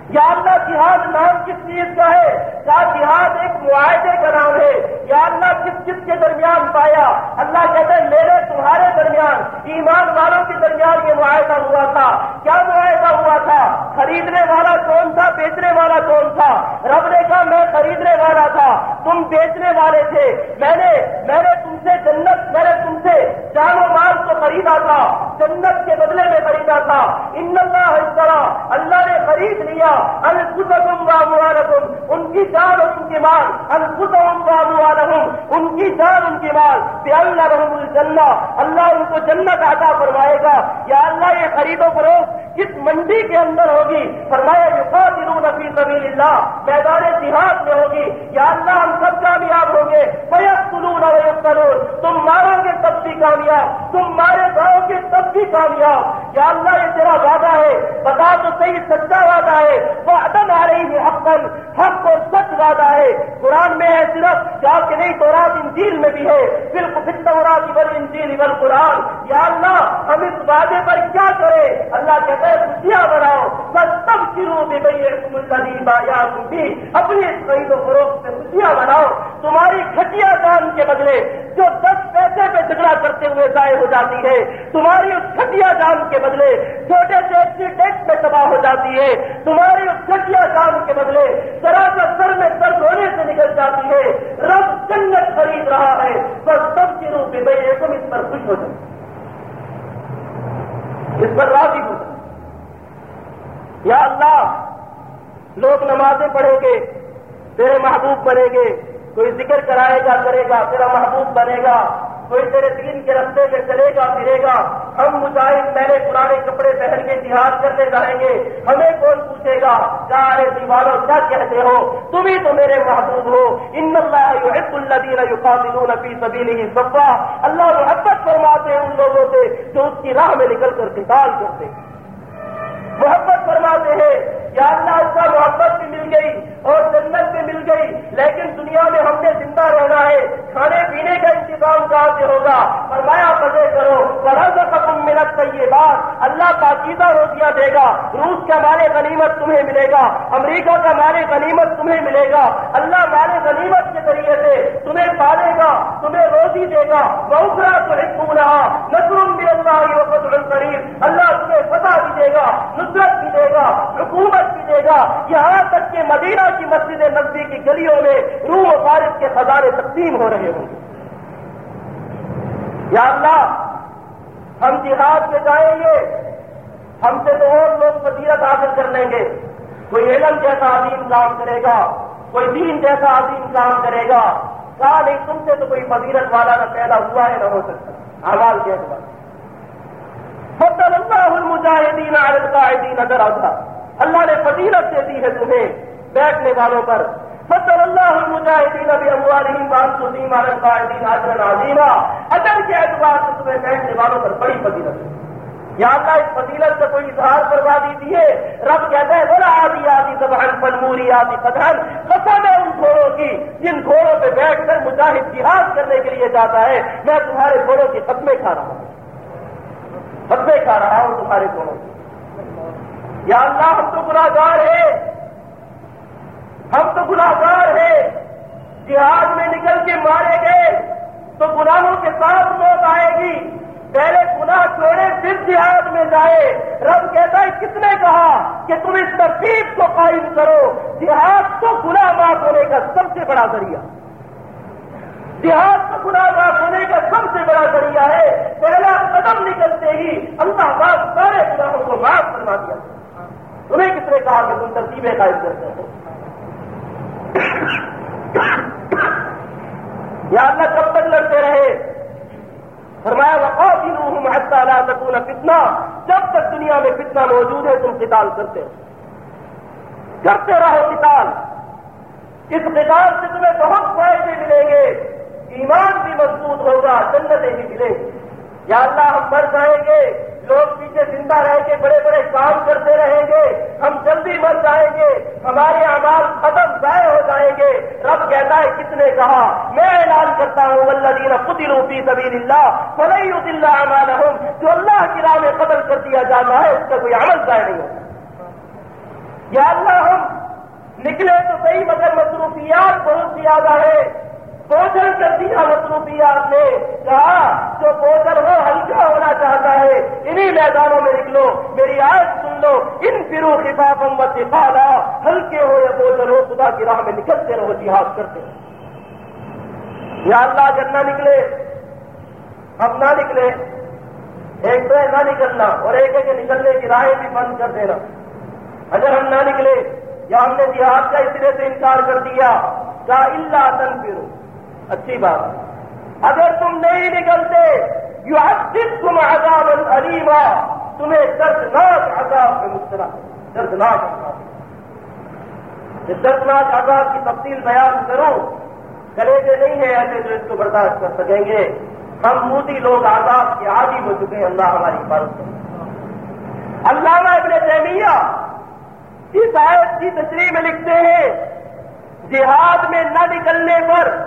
یا اللہ جہاد نام کس چیز کا ہے؟ کیا جہاد ایک معاہدے کا نام ہے؟ یا اللہ کس کس کے درمیان پایا؟ اللہ کہتے ہیں، میرے تمہارے درمیان، ایمان والوں کے درمیان یہ معاہدہ ہوا تھا۔ کیا معاہدہ ہوا تھا؟ خریدنے والا کون تھا؟ بیچنے والا کون تھا؟ رب نے کہا، میں خریدنے والا تھا۔ تم بیچنے والے تھے۔ میں نے میں نے تم سے جنت، میں نے تم سے جان و مال کو خریدا تھا۔ جنت کے بدلے میں خریدا تھا۔ ان اللہ اس طرح اللہ نے خرید لیا۔ الخم واموالکم ان کی جان اور ان کی مال الخم واموالہم ان کی جان ان کی مال اللہ رحم الجنہ، اللہ ان کو جنت عطا فرمائے گا۔ یا اللہ، یہ خرید و فروخت کس منڈی کے اندر ہوگی، فرمایا، یقاتلون فی سبیل اللہ میدان جہاد میں ہوگی۔ یا اللہ، ہم سب کامیاب ہوں گے۔ فیقتلون ویقتلون تم مارو گے تب بھی کامیاب، تم مارے جاؤ گے تب بھی کامیاب۔ یا اللہ، یہ تیرا وعدہ ہے، بتا تو صحیح، سچا وعدہ ہے۔ وہ عدم آ رہی ہے حق اور سچ وعدہ ہے۔ قرآن میں ہے صرف جا کے نہیں تو رات انجیل میں بھی ہے۔ بالکل فتورات بل انجیل بل قرآن۔ یا اللہ، ہم اس وعدے پر کیا کریں؟ اللہ کہتے ہیں خوشیاں بناؤ۔ بس تب شروع میں بھائی یا تم بھی اپنی اس خرید و فروخت سے خوشیاں بناؤ۔ تمہاری کھٹیا جان کے بدلے جو دس پیسے پہ جھگڑا کرتے ہوئے ضائع ہو جاتی ہے، تمہاری اس کھٹیا جان کے بدلے۔ چھوٹے سے ایکسیڈنٹ میں تباہ ہو جاتی ہے۔ تمہاری اس کھٹیا کے بدلے ذرا سا سر میں سر ہونے سے نکل جاتی ہے، رب جنت خرید رہا ہے۔ بس سب کی روپ میں بھائی تم اس پر خوش ہو جائے اس پر راضی ہو جائے یا اللہ، لوگ نمازیں پڑھیں گے، تیرے محبوب بنے گے، کوئی ذکر کرائے گا، کرے گا، تیرا محبوب بنے گا۔ کوئی تیرے دین کے رستے پہ چلے گا، پھرے گا۔ ہم مجاہد پہلے پرانے کپڑے پہن کے جہاد کرتے جائیں گے۔ ہمیں کون پوچھے گا؟ کیا ارے کیا کہتے ہو؟ تم ہی تو میرے محبوب ہو۔ ان اللہ الدین یقاتلون فی سبیلہ صفا اللہ محبت فرماتے ہیں ان لوگوں سے جو اس کی راہ میں نکل کر قتال کرتے محبت فرماتے ہیں۔ یا اللہ، اس کا محبت بھی مل گئی اور جنت بھی مل گئی، لیکن دنیا میں ہم نے زندہ رہنا ہے۔ کھانے پینے کا انتظام کہاں سے ہوگا؟ فرمایا پتے کرو۔ فرض قسم منت کا یہ بات اللہ پاکیزہ روٹیاں دے گا۔ روس کا مال غنیمت تمہیں ملے گا۔ امریکہ کا مال غنیمت تمہیں ملے گا۔ اللہ مال غنیمت کے ذریعے سے تمہیں پالے گا، تمہیں روزی دے گا۔ بہترا تو ہندو رہا نسرم بھی اللہ قریب اللہ تمہیں فتح بھی دے گا نصرت بھی دے گا حکومت دے گا یہاں تک کہ مدینہ کی مسجد نزدیک کی گلیوں میں روح و فارغ کے خزانے تقسیم ہو رہے ہوں۔ گے یا اللہ، ہم جہاد میں جائیں گے، ہم سے تو اور لوگ فضیرت حاصل کر لیں گے۔ کوئی علم جیسا عظیم کام کرے گا، کوئی دین جیسا عظیم کام کرے گا۔ کہا نہیں، تم سے تو کوئی فضیرت والا نہ پیدا ہوا ہے، نہ ہو سکتا۔ آواز کے اعتبار فضل اللہ المجاہدین علی القاعدین، نظر آتا۔ اللہ نے فضیلت دے دی ہے تمہیں بیٹھنے والوں پر. فضل اللہ المجاہدین ابھی اموالہم وانسوزیم علی القاعدین حضرت عظیمہ اجر کے اعتبار سے تمہیں بیٹھنے والوں پر بڑی فضیلت ہے. یا اللہ، اس فضیلت کا کوئی اظہار کروا دیجیے رب کہتا ہے بولا آدھی آدھی زبان فنموری آدھی قدر قسم ہے ان گھوڑوں کی، جن گھوڑوں پہ بیٹھ کر مجاہد جہاد کرنے کے لیے جاتا ہے. میں تمہارے گھوڑوں کی ختمیں کھا رہا ہوں. ختمیں کھا رہا ہوں تمہارے گھوڑوں کی یا اللہ ہم تو گناگار ہیں۔ ہم تو گناگار ہیں۔ جہاد میں نکل کے مارے گئے تو گناہوں کے ساتھ موت آئے گی۔ پہلے گناہ چھوڑے، پھر جہاد میں جائے۔ رب کہتا ہے، کس نے کہا کہ تم اس ترتیب کو قائم کرو؟ جہاد تو گناہ معاف ہونے کا سب سے بڑا ذریعہ۔ جہاد تو گناہ معاف ہونے کا سب سے بڑا ذریعہ ہے۔ پہلا قدم نکلتے ہی اللہ پاک سارے گناہوں کو معاف کروا دیا۔ تمہیں کس نے کہا کہ تم ترتیبیں قائم کرتے ہو یا اللہ کب تک لڑتے رہے، فرمایا وقافی روح محتا لا تکون فتنہ جب تک دنیا میں فتنہ موجود ہے، تم قتال کرتے ہو کرتے رہو قتال۔ اس قتال سے تمہیں بہت فائدے ملیں گے۔ ایمان بھی مضبوط ہوگا، جنتیں بھی ملیں گی۔ یا اللہ، ہم مر جائیں گے۔ لوگ پیچھے زندہ رہ کے بڑے بڑے کام کرتے رہیں گے، ہم جلدی مر جائیں گے، ہمارے اعمال ختم ضائع ہو جائیں گے۔ رب کہتا ہے کس نے کہا، میں اعلان کرتا ہوں اللہ دینا خود روپی سبیل اللہ فلئی اللہ امان جو اللہ کی راہ میں قتل کر دیا جانا ہے، اس کا کوئی عمل ضائع نہیں ہوتا۔ یا اللہ، ہم نکلے تو صحیح مگر مصروفیات بہت زیادہ ہے بوجھل کر دیا مصروفیات نے کہا، جو بوجھل ہو، ہلکا ہونا چاہتا ہے۔ انہی میدانوں میں نکلو، میری آج سن لو۔ ان فرو خفاف مت پالا ہلکے ہو یا بوجھل ہو، خدا کی راہ میں نکلتے رہو، جہاد کرتے رہو۔ یا اللہ، اگر نہ نکلے، ہم نہ نکلے، ایک تو نہ نکلنا اور ایک ہے کہ نکلنے کی راہیں بھی بند کر دینا۔ اگر ہم نہ نکلے، یا ہم نے جہاد کا اس طرح سے انکار کر دیا کیا اللہ تن پھرو اچھی بات۔ اگر تم نہیں نکلتے یو حد تم عذاب علیما تمہیں دردناک عذاب میں مبتلا۔ دردناک عذاب۔ دردناک عذاب کی تفصیل بیان کروں کرے گے نہیں ہے ایسے جو اس کو برداشت کر سکیں گے۔ ہم موتی لوگ آزاد کے عادی ہو چکے ہیں، اللہ ہماری حفاظت کریں اللہ ابن تیمیہ اس آیت کی تشریح میں لکھتے ہیں، جہاد میں نہ نکلنے پر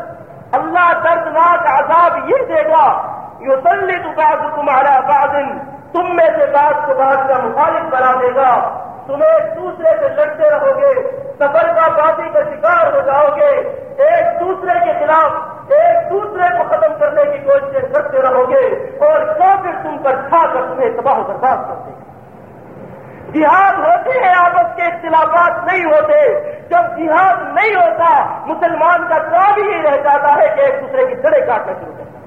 اللہ دردناک عذاب یہ دے گا یو سلی بعض تمہارا بادن تم میں سے بعض کو بعض کا مخالف بنا دے گا۔ تم ایک دوسرے سے لڑتے رہو گے سفر کا بازی کا شکار ہو جاؤ گے۔ ایک دوسرے کے خلاف، ایک دوسرے کو ختم کرنے کی کوششیں کرتے رہو گے۔ اور کافر تم پر کھا کر تمہیں تباہ و برباد کرتے گے جہاد ہوتے ہیں، آپس کے اختلافات نہیں ہوتے۔ جب جہاد نہیں ہوتا، مسلمان کا کام ہی رہ جاتا ہے کہ ایک دوسرے کی جڑیں کاٹنا شروع کرتا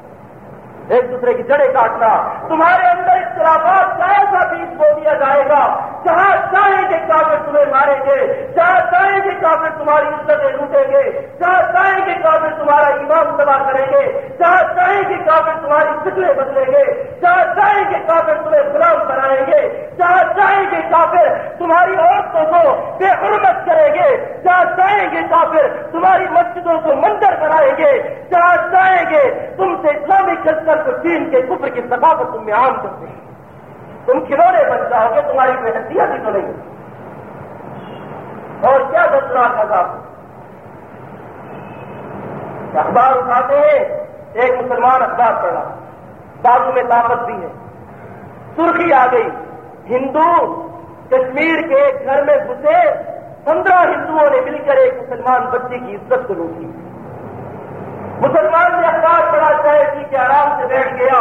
ایک دوسرے کی جڑیں کاٹنا، تمہارے اندر اختلافات کا ایسا بیج بو دیا جائے گا۔ جہاں چاہیں گے کافر تمہیں ماریں گے، جہاں چاہیں گے کافر تمہاری عزتیں لوٹیں گے، جہاں چاہیں گے کافر تمہارا ایمان تباہ کریں گے، جہاں چاہیں گے کافر تمہاری شکلیں بدلیں گے، جہاں چاہیں گے کافر تمہیں غلام بنائیں گے، جہاں چاہیں گے کافر تمہاری عورتوں کو بے حرمت کریں گے، جہاں چاہیں گے کافر تمہاری مسجدوں کو مندر بنائیں گے، جہاں چاہیں گے تم سے اسلامی کلچر کو دین کے کفر کی ثقافت تم میں عام کرتے ہیں۔ تم کھلونے بن جاؤ گے تمہاری کوئی حیثیت ہی تو نہیں۔ اور کیا دسرات عذاب۔ اخبار اٹھاتے ہیں، ایک مسلمان اخبار پڑھا۔ بازو میں طاقت بھی ہے۔ سرخی آ گئی۔ ہندو کشمیر کے ایک گھر میں گھسے۔ پندرہ ہندوؤں نے مل کر ایک مسلمان بچے کی عزت کو روکی مسلمان نے اخبار پڑا چاہے تھی کہ آرام سے بیٹھ گیا۔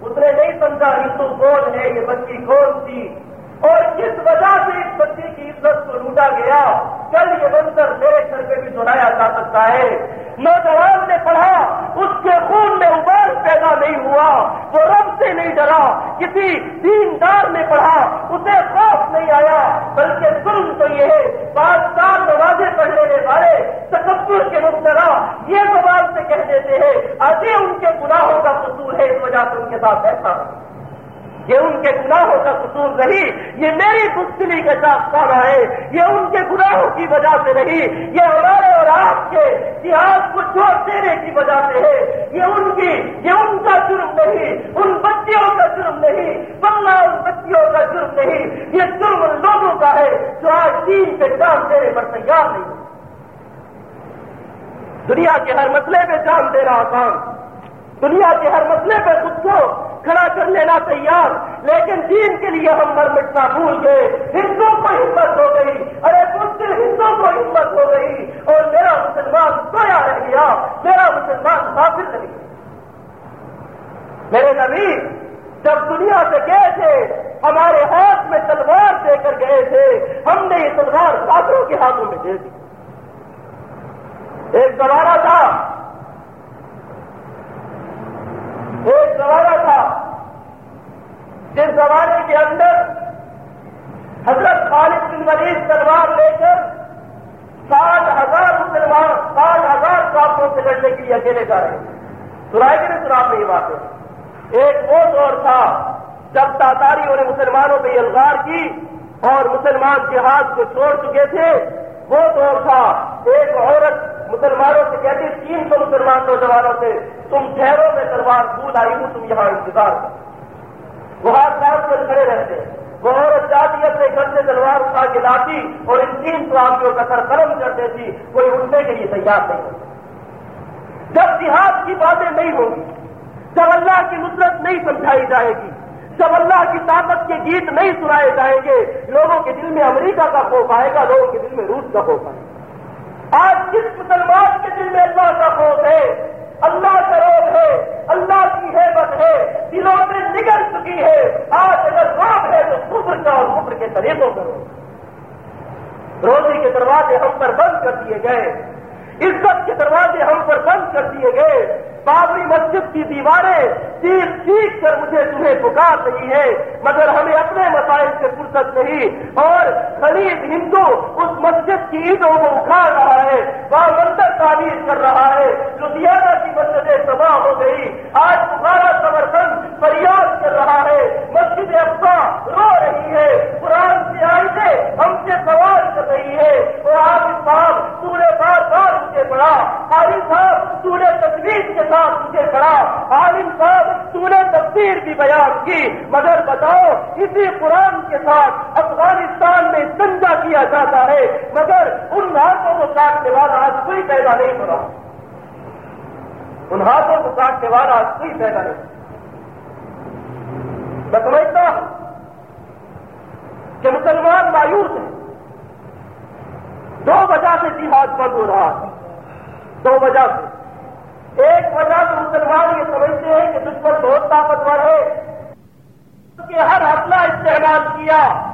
اس نے نہیں سمجھا ہندو کون ہے، یہ بچی کون تھی اور کس وجہ سے اس بچی کی عزت کو لوٹا گیا کل یہ منظر میرے گھر پہ بھی سنایا جا سکتا ہے۔ نوجوان نے پڑھا، اس کے خون میں ابار پیدا نہیں ہوا۔ وہ رب سے نہیں ڈرا، کسی دیندار نے پڑھا۔ اسے خوف نہیں آیا، بلکہ ظلم تو یہ ہے۔ پانچ چار نمازیں پڑھ لینے والے، تکبر کے مبتلا، یہ زبان سے کہہ دیتے ہیں ابھی ان کے گناہوں کا قصور ہے، اس وجہ سے ان کے ساتھ ایسا یہ ان کے گناہوں کا قصور نہیں، یہ میری مشکلی کا ساتھ ہے یہ ان کے گناہوں کی وجہ سے نہیں، یہ ہمارے اور آپ کے جہاز کو چھوڑ دینے کی وجہ سے ہے۔ یہ ان کی، یہ ان کا جرم نہیں، ان بچیوں کا جرم نہیں بننا ان بچیوں کا جرم نہیں۔ یہ جرم ان لوگوں کا ہے جو آج تین سے جان دینے پر تیار نہیں دنیا کے ہر مسئلے میں جان دینا آسان دنیا کے ہر مسئلے پہ خود کو کھڑا کر لینا تیار۔ لیکن دین کے لیے ہم مر مٹنا بھول گئے۔ ہندو کو ہمت ہو گئی۔ ارے مسلم ہندو کو ہمت ہو گئی۔ اور میرا مسلمان سویا رہ گیا۔ میرا مسلمان حاصل رہ گیا۔ میرے نبی، جب دنیا سے گئے تھے، ہمارے ہاتھ میں تلوار دے کر گئے تھے۔ ہم نے یہ تلوار کافروں کے ہاتھوں میں دے دی۔ ایک زمانہ تھا۔ ایک زمانہ تھا جس زمانے کے اندر حضرت خالد بن ولید تلوار لے کر سات ہزار مسلمان سات ہزار کافروں سے لڑنے کے لیے اکیلے جا رہے ہیں سرائے کے لیے نہیں بات ایک وہ دور تھا جب تاتاریوں نے مسلمانوں پہ الغار کی اور مسلمان جہاد کو چھوڑ چکے تھے۔ وہ دور تھا ایک عورت مسلمانوں سے کہتی تین سو مسلمان نوجوانوں سے تم ٹھہرو، میں تلوار پھول آئی ہوں، تم یہاں انتظار کرو۔ وہ ہاتھ کر کھڑے رہتے وہ عورت جا آتی اپنے گھر سے تلوار اٹھا کے لاتی اور ان تین سوامیوں کا سر قلم کر دیتی کوئی اٹھنے کے لیے تیار نہیں ہوتا۔ جب جہاد کی باتیں نہیں ہوں گی جب اللہ کی نصرت نہیں سمجھائی جائے گی، جب اللہ کی طاقت کے گیت نہیں سنائے جائیں گے، لوگوں کے دل میں امریکہ کا خوف آئے گا، لوگوں کے دل میں روس کا خوف آئے گا۔ آج جس مسلمان کے دل میں اللہ کا خوف ہے، اللہ کا روگ ہے، اللہ کی حیبت ہے، دلوں میں نگل چکی ہے، آج اگر خواب ہے تو کفر کا اور کفر کے طریقوں کرو روزی کے دروازے ہم پر بند کر دیے گئے۔ عزت کے دروازے ہم پر بند کر دیے گئے۔ بابری مسجد کی دیواریں چیخ چیخ کر مجھے تمہیں پکار رہی ہے مگر ہمیں اپنے مسائل سے فرصت نہیں۔ اور خرید ہندو اس مسجد کی عیدوں کو اکھاڑ رہا ہے وہ منتر تعمیر کر رہا ہے۔ لدھیانہ کی مسجدیں تباہ ہو گئی آج تمہارا سمرتھن فریاد کر رہا ہے۔ مسجد افسا رو رہی ہے۔ قرآن سے آئی سے ہم سے سوال کر رہی ہے اور آپ صاحب پورے بار بار مجھے پڑھا۔ آئی صاحب پورے تصویر کے ساتھ مجھے کھڑا عالم صاحب، تو نے تفسیر بھی بیان کی۔ مگر بتاؤ، اسی قرآن کے ساتھ افغانستان میں دنگا کیا جاتا ہے۔ مگر ان ہاتھوں کو کاٹنے والا آج کوئی پیدا نہیں ہو رہا۔ ان ہاتھوں کو کاٹنے والا آج کوئی پیدا نہیں۔ میں سمجھتا ہوں کہ مسلمان مایوس ہیں۔ دو وجہ سے جہاد بند ہو رہا ہے۔ دو وجہ سے۔ ایک وجہ تو مسلمان یہ سمجھتے ہیں کہ دشمن بہت طاقتور ہے۔ کہ ہر حملہ استعمال کیا۔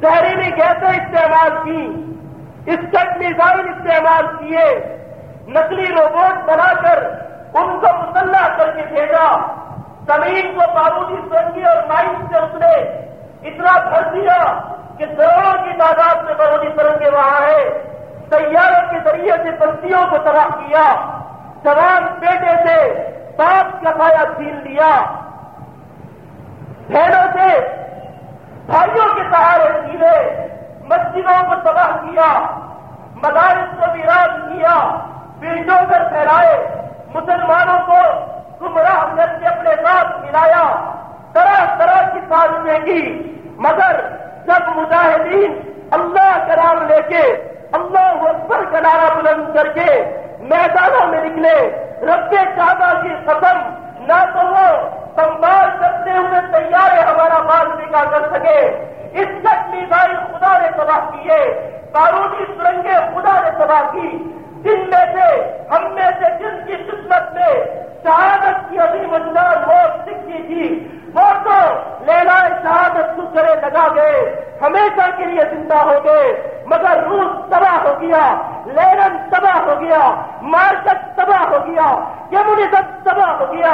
زہریلی گیسیں استعمال کی۔ اسکٹ میزائل استعمال کیے۔ نقلی روبوٹ بنا کر ان کو مسلح کر کے بھیجا۔ زمین کو بابودی سرنگی اور مائن سے اس نے اتنا بھر دیا کہ کروڑوں کی تعداد میں بابودی سرنگے وہاں ہے سیاروں کے ذریعے سے بستیوں کو تباہ کیا۔ جوان بیٹے سے باپ کا پایا چھین لیا۔ بہنوں سے بھائیوں کے سہارے چھینے، مسجدوں کو تباہ کیا، مدارس کو ویران کیا پیٹوں پر پھیلائے، مسلمانوں کو گمراہ کر کے اپنے ساتھ ملایا۔ طرح طرح کی سازشیں کی، مگر جب مجاہدین اللہ کا نام لے کے، اللہ اکبر کا نعرہ بلند کر کے میدانوں میں نکلے۔ رب کعبہ کی قسم، نہ تو وہ سنبھال کرتے ہوئے تیار ہمارا مال نکال کر سکے۔ اس تک میزائل خدا نے تباہ کیے۔ قانونی سرنگیں خدا نے تباہ کی۔ جن میں سے ہم میں سے جن کی قسمت میں شہادت کی ابھی مجدار موت سکھی تھی، وہ تو لینا شہادت سکھرے لگا گئے ہمیشہ کے لیے زندہ ہو گئے، مگر روس تباہ ہو گیا لینن تباہ ہو گیا مارکٹ تباہ ہو گیا کمیونزم تباہ ہو گیا،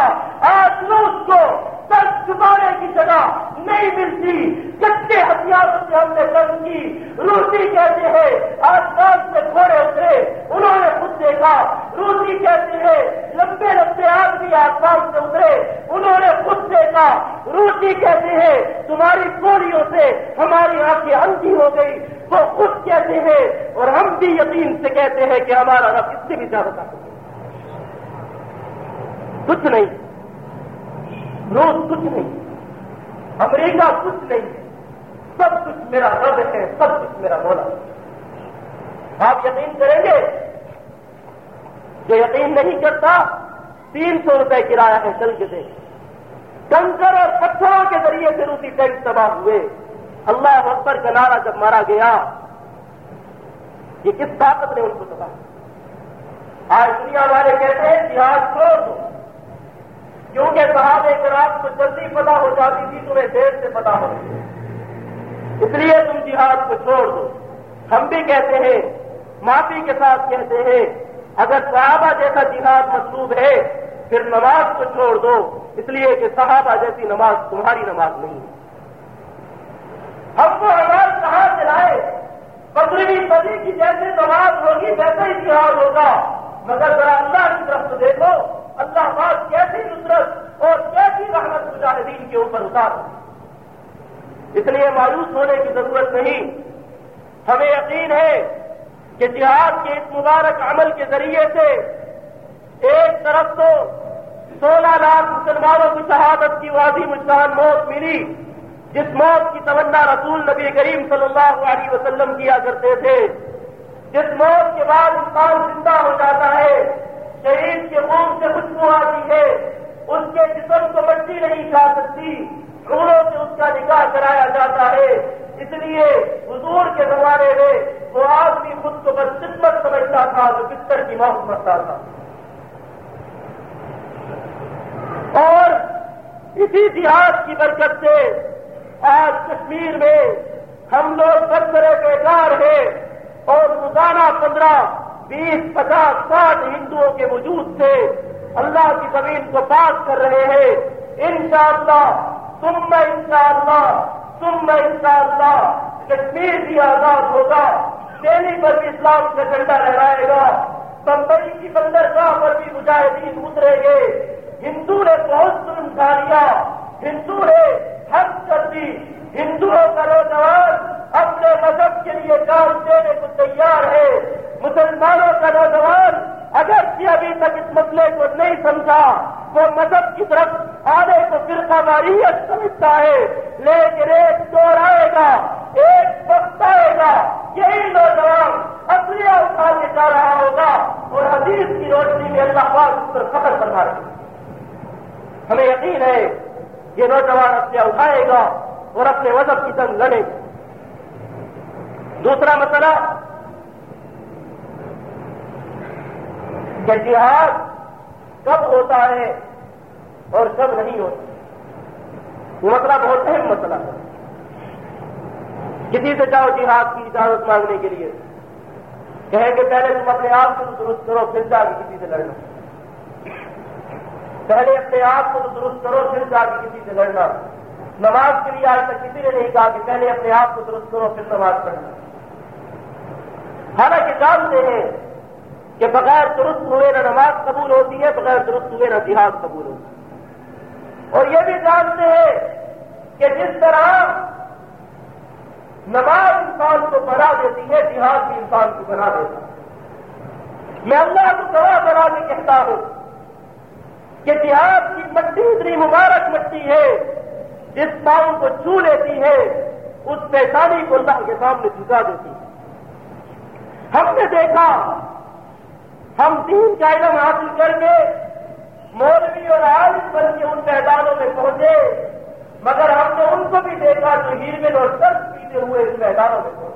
آج روس کو سر چکانے کی جگہ نہیں ملتی۔ کچے ہتھیاروں سے ہم نے جنگ کی، روسی کہتے ہیں، آسمان سے گھوڑے اترے۔ انہوں نے خود دیکھا۔ روسی کہتے ہیں، لمبے لمبے آدمی آسمان سے اترے۔ انہوں نے خود دیکھا۔ روسی کہتے ہیں، تمہاری گولیوں سے ہماری آنکھیں اندھی ہو گئی۔ وہ خود کہتے ہیں، اور ہم بھی یقین سے کہتے ہیں کہ ہمارا رب اس سے بھی زیادہ کچھ نہیں۔ روز کچھ نہیں۔ امریکہ کچھ نہیں۔ سب کچھ میرا رب ہے، سب کچھ میرا مولا۔ آپ یقین کریں گے؟ جو یقین نہیں کرتا، تین سو روپئے کرایہ ہے چل کے دے۔ کنکر اور پتھروں کے ذریعے سے روسی ٹینک تباہ ہوئے۔ اللہ اکبر کا نعرہ جب مارا گیا، یہ کس طاقت نے ان کو تباہ آج دنیا والے کہتے ہیں جہاز چھوڑ دو۔ کیونکہ صحابہ کرام کو جلدی پتا ہو جاتی تھی تمہیں دیر سے پتا ہو اس لیے تم جہاد کو چھوڑ دو۔ ہم بھی کہتے ہیں، معافی کے ساتھ کہتے ہیں، اگر صحابہ جیسا جہاد مطلوب ہے، پھر نماز کو چھوڑ دو۔ اس لیے کہ صحابہ جیسی نماز تمہاری نماز نہیں ہے۔ ہم کو نماز کہاں سے لائے؟ پندرہویں صدی کی جیسے نماز ہوگی ویسا ہی جہاد ہوگا۔ مگر ذرا اللہ کی طرف دیکھو۔ اللہ پاک کیسی نصرت اور کیسی رحمت مجاہدین کے اوپر اتار اس لیے مایوس ہونے کی ضرورت نہیں۔ ہمیں یقین ہے کہ جہاد کے اس مبارک عمل کے ذریعے سے ایک طرف تو سولہ لاکھ مسلمانوں کی شہادت کی واضح مجھان موت ملی، جس موت کی تمنا رسول نبی کریم صلی اللہ علیہ وسلم کیا کرتے تھے، جس موت کے بعد انسان زندہ ہو جاتا ہے۔ شہید کے خون سے خوشبو آتی ہے، اس کے جسم کو مٹی نہیں کھا سکتی گھوڑوں سے اس کا نکاح کرایا جاتا ہے۔ اس لیے حضور کے زمانے میں وہ آدمی خود کو بس خدمت سمجھتا تھا، جو بستر کی موت مرتا تھا۔ اور اسی جہاد کی برکت سے آج کشمیر میں ہم لوگ برسرے بیکار ہیں اور روزانہ پندرہ بیس، پچاس، ساٹھ ہندوؤں کے وجود سے اللہ کی زمین کو پاس کر رہے ہیں۔ انشاءاللہ تم میں انشاءاللہ تم میں انشاءاللہ، کشمیر بھی آزاد ہوگا۔ دہلی پر بھی اسلام کا جھنڈا لہرائے گا۔ بمبئی کی بندرگاہ پر بھی مجاہدین اترے گے ہندو نے بہت ظلم کھا لیا۔ ہندو نے حق کر دی۔ ہندوؤں کا نوجوان اپنے مذہب کے لیے جان دینے کو تیار ہے۔ مسلمانوں کا نوجوان اگر کہ ابھی تک اس مسئلے کو نہیں سمجھا، وہ مذہب کی طرف آنے کو فرقہ واریت سمجھتا ہے، لیکن ایک دور آئے گا، ایک وقت آئے گا، یہی نوجوان اپنے اٹھا کے جا رہا ہوگا اور حدیث کی روشنی میں اللہ پاک اس پر فخر بنا رہے ہمیں یقین ہے، یہ نوجوان اپنے اٹھائے گا اور اپنے مذہب کی جنگ لڑے گا۔ دوسرا مسئلہ کہ جہاد کب ہوتا ہے اور کب نہیں ہوتا مسئلہ مطلب بہت اہم مسئلہ ہے۔ کسی سے جاؤ جہاد کی اجازت مانگنے کے لیے، کہیں کہ پہلے تم اپنے آپ کو درست کرو، پھر جا کے کسی سے لڑنا۔ پہلے اپنے آپ کو درست کرو، پھر جا کے کسی سے لڑنا۔ نماز کے لیے آج تک کسی نے نہیں کہا کہ پہلے اپنے آپ کو درست کرو، پھر نماز پڑھنا۔ حالانکہ جانتے ہیں کہ بغیر درست ہوئے نہ نماز قبول ہوتی ہے، بغیر درست ہوئے نہ جہاد قبول ہوتی ہے۔ اور یہ بھی جانتے ہیں کہ جس طرح نماز انسان کو بنا دیتی ہے، جہاد بھی انسان کو بنا دیتا ہے۔ میں اللہ کو گواہ بنا کے کہتا ہوں کہ جہاد کی مٹی اتنی مبارک مٹی ہے، جس پاؤں کو چھو لیتی ہے، اس پیشانی کو اللہ کے سامنے جھکا دیتی ہے۔ ہم نے دیکھا ہم دین کا علم حاصل کر کے مولوی اور عالم بن کے ان میدانوں میں پہنچے، مگر ہم نے ان کو بھی دیکھا جو ہیروین اور سرد پیتے ہوئے اس میدانوں میں پہنچے۔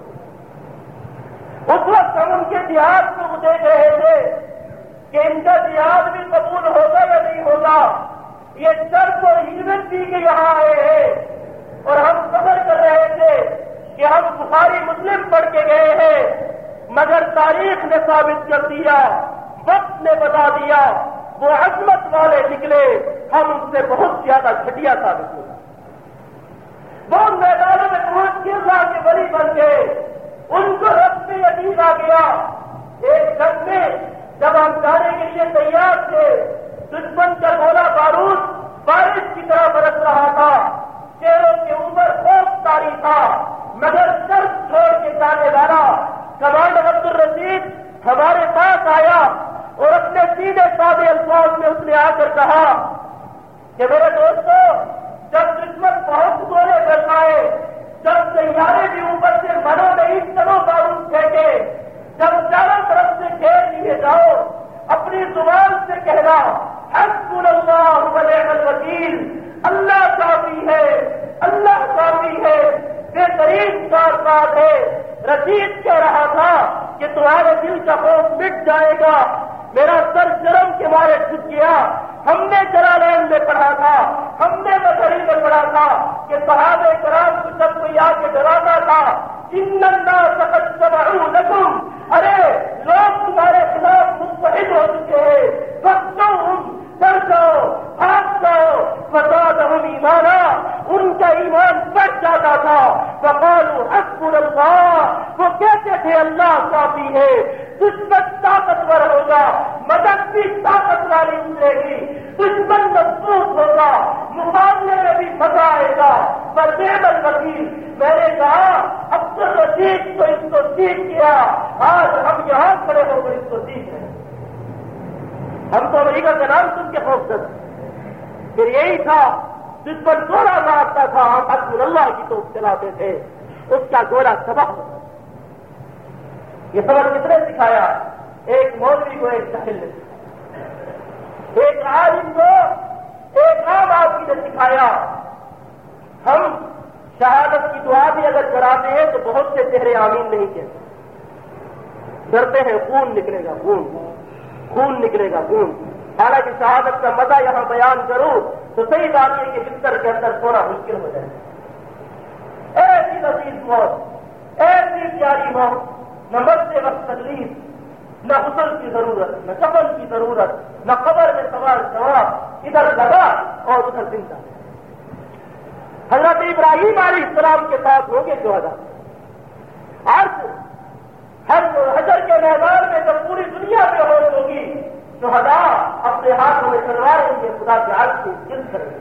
اس وقت ہم ان کے جہاد کو دیکھ رہے تھے کہ ان کا جہاد بھی قبول ہوگا یا نہیں ہوگا۔ یہ سرد اور ہیروین پی کے یہاں آئے ہیں اور ہم خبر کر رہے تھے کہ ہم بخاری مسلم پڑھ کے گئے ہیں۔ مگر تاریخ نے ثابت کر دیا وقت نے بتا دیا وہ عظمت والے نکلے، ہم ان سے بہت زیادہ گھٹیا ثابت ہوئے۔ وہ میدانوں میں پہنچ کے اللہ کے بری بن گئے۔ ان کو رب سے عجیب آ گیا۔ ایک گھر میں جب ہم جانے کے لیے تیار تھے، دشمن کا گولا بارود بارش کی طرح برس رہا تھا۔ چہروں کے اوپر خوف تاری تھا، مگر چرچ چھوڑ کے جانے والا کمانڈر عبد الرشید ہمارے پاس آیا اور اپنے سیدھے سادے الفاظ میں اس نے آ کر کہا کہ میرے دوستوں جب دشمن بہت گولے برسائے جب سیارے بھی اوپر سے منوں نہیں چلو بارود پھینکے، جب چاروں طرف سے گھیر لیے جاؤ، اپنی زبان سے کہنا حسب اللہ ونعم الوکیل، اللہ کافی ہے، اللہ کافی ہے بہترین کار بات ہے۔ رشید کہہ رہا تھا کہ تمہارے دل کا خوف مٹ جائے گا۔ میرا سر جرم کے مارے چھٹ گیا۔ ہم نے جرالین میں پڑھا تھا۔ ہم نے مدری میں پڑھا تھا کہ صحابہ کرام کو جب کوئی آ کے ڈراتا تھا چندا سبق سب ارے، لوگ تمہارے خلاف مستحد ہو چکے ہیں۔ بچوں ڈر جاؤ، بھاگ جاؤ۔ بتا ہم ایمانا۔ ان کا ایمان بڑھ جاتا تھا۔ بکالو حسب اللہ۔ وہ کہتے تھے، اللہ کافی ہے۔ دشمن طاقتور ہوگا، مدد بھی طاقت والی اترے گی۔ دشمن مضبوط ہوگا، مقابلے میں بھی مزہ آئے گا۔ پر بےبل وکیل، میں نے کہا اب تو سیکھ تو اس کو سیکھ کیا۔ آج ہم یہاں کھڑے ہو کر اس کو سیکھ رہے ہیں ہم تو امریکہ کا نام سن کے خوف کر پھر یہی تھا۔ جس پر گولا مارتا تھا ہم اکبر اللہ کی تو چلاتے تھے، اس کا گولا سبق یہ سبق کتنے سکھایا؟ ایک مولوی کو، ایک سہل نے ایک عالم کو، ایک عام آدمی نے سکھایا۔ ہم شہادت کی دعا بھی اگر کراتے ہیں، تو بہت سے چہرے آمین نہیں کہتے۔ ڈرتے ہیں، خون نکلے گا، خون۔ خون نکلے گا، خون۔ حالانکہ شہادت کا مزہ یہاں بیان کروں۔ تو صحیح بات ہے کہ بستر کے اندر سونا مشکل ہو جائے۔ ایسی لذیذ موت، ایسی پیاری موت، نہ سے وقت تکلیف، نہ غسل کی ضرورت، نہ کفن کی ضرورت، نہ قبر میں سوال سواب ادھر لگا اور ادھر زندہ۔ حضرت ابراہیم علیہ السلام کے ساتھ ہوں گے جو آج ہر کے میدان میں جب پوری دنیا میں ہوگی تو ہزار اپنے ہاتھوں میں چلوائیں گے خدا کے ہاتھ سے گر کریں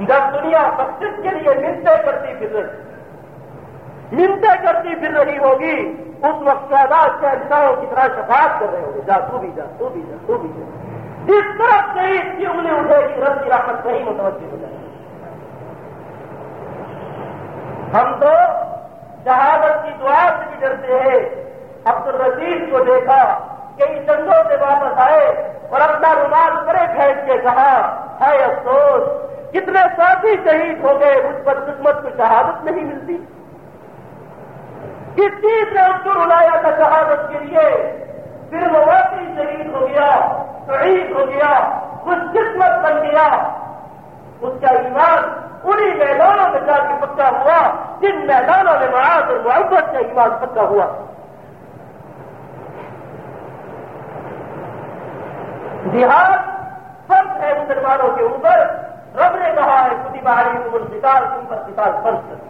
جب دنیا مسجد کے لیے منتیں کرتی پھر رہی منتیں کرتی پھر رہی ہوگی، اس وقت شہداد کے کی طرح شفاعت کر رہے ہوں گے جا تو بھی جا، تو بھی جا، تو بھی جا۔ جس طرح سے اس کی انگلی اٹھے گی، رب کی راحت نہیں متوجہ ہو جائے ہم تو شہادت کی دعا سے بھی ڈرتے ہیں عبد الرزیز کو دیکھا کئی چندوں سے واپس آئے اور اپنا رومال کرے پھینک کے کہا ہے افسوس، کتنے ساتھی شہید ہو گئے اس پر قسمت کو شہادت نہیں ملتی۔ کس چیز نے اس کو رلایا تھا شہادت کے لیے پھر وہ واقعی شہید ہو گیا، شہید ہو گیا کچھ قسمت بن گیا۔ اس کا ایمان انہی میدانوں میں جا کے پکا ہوا، جن میدانوں میں معاذ اور محبت کا ایمان پکا ہوا۔ جہاد فرض ہے مسلمانوں کے اوپر۔ رب نے کہا ہے خودی بہاری عمر سال تم پر کتاب فرض کر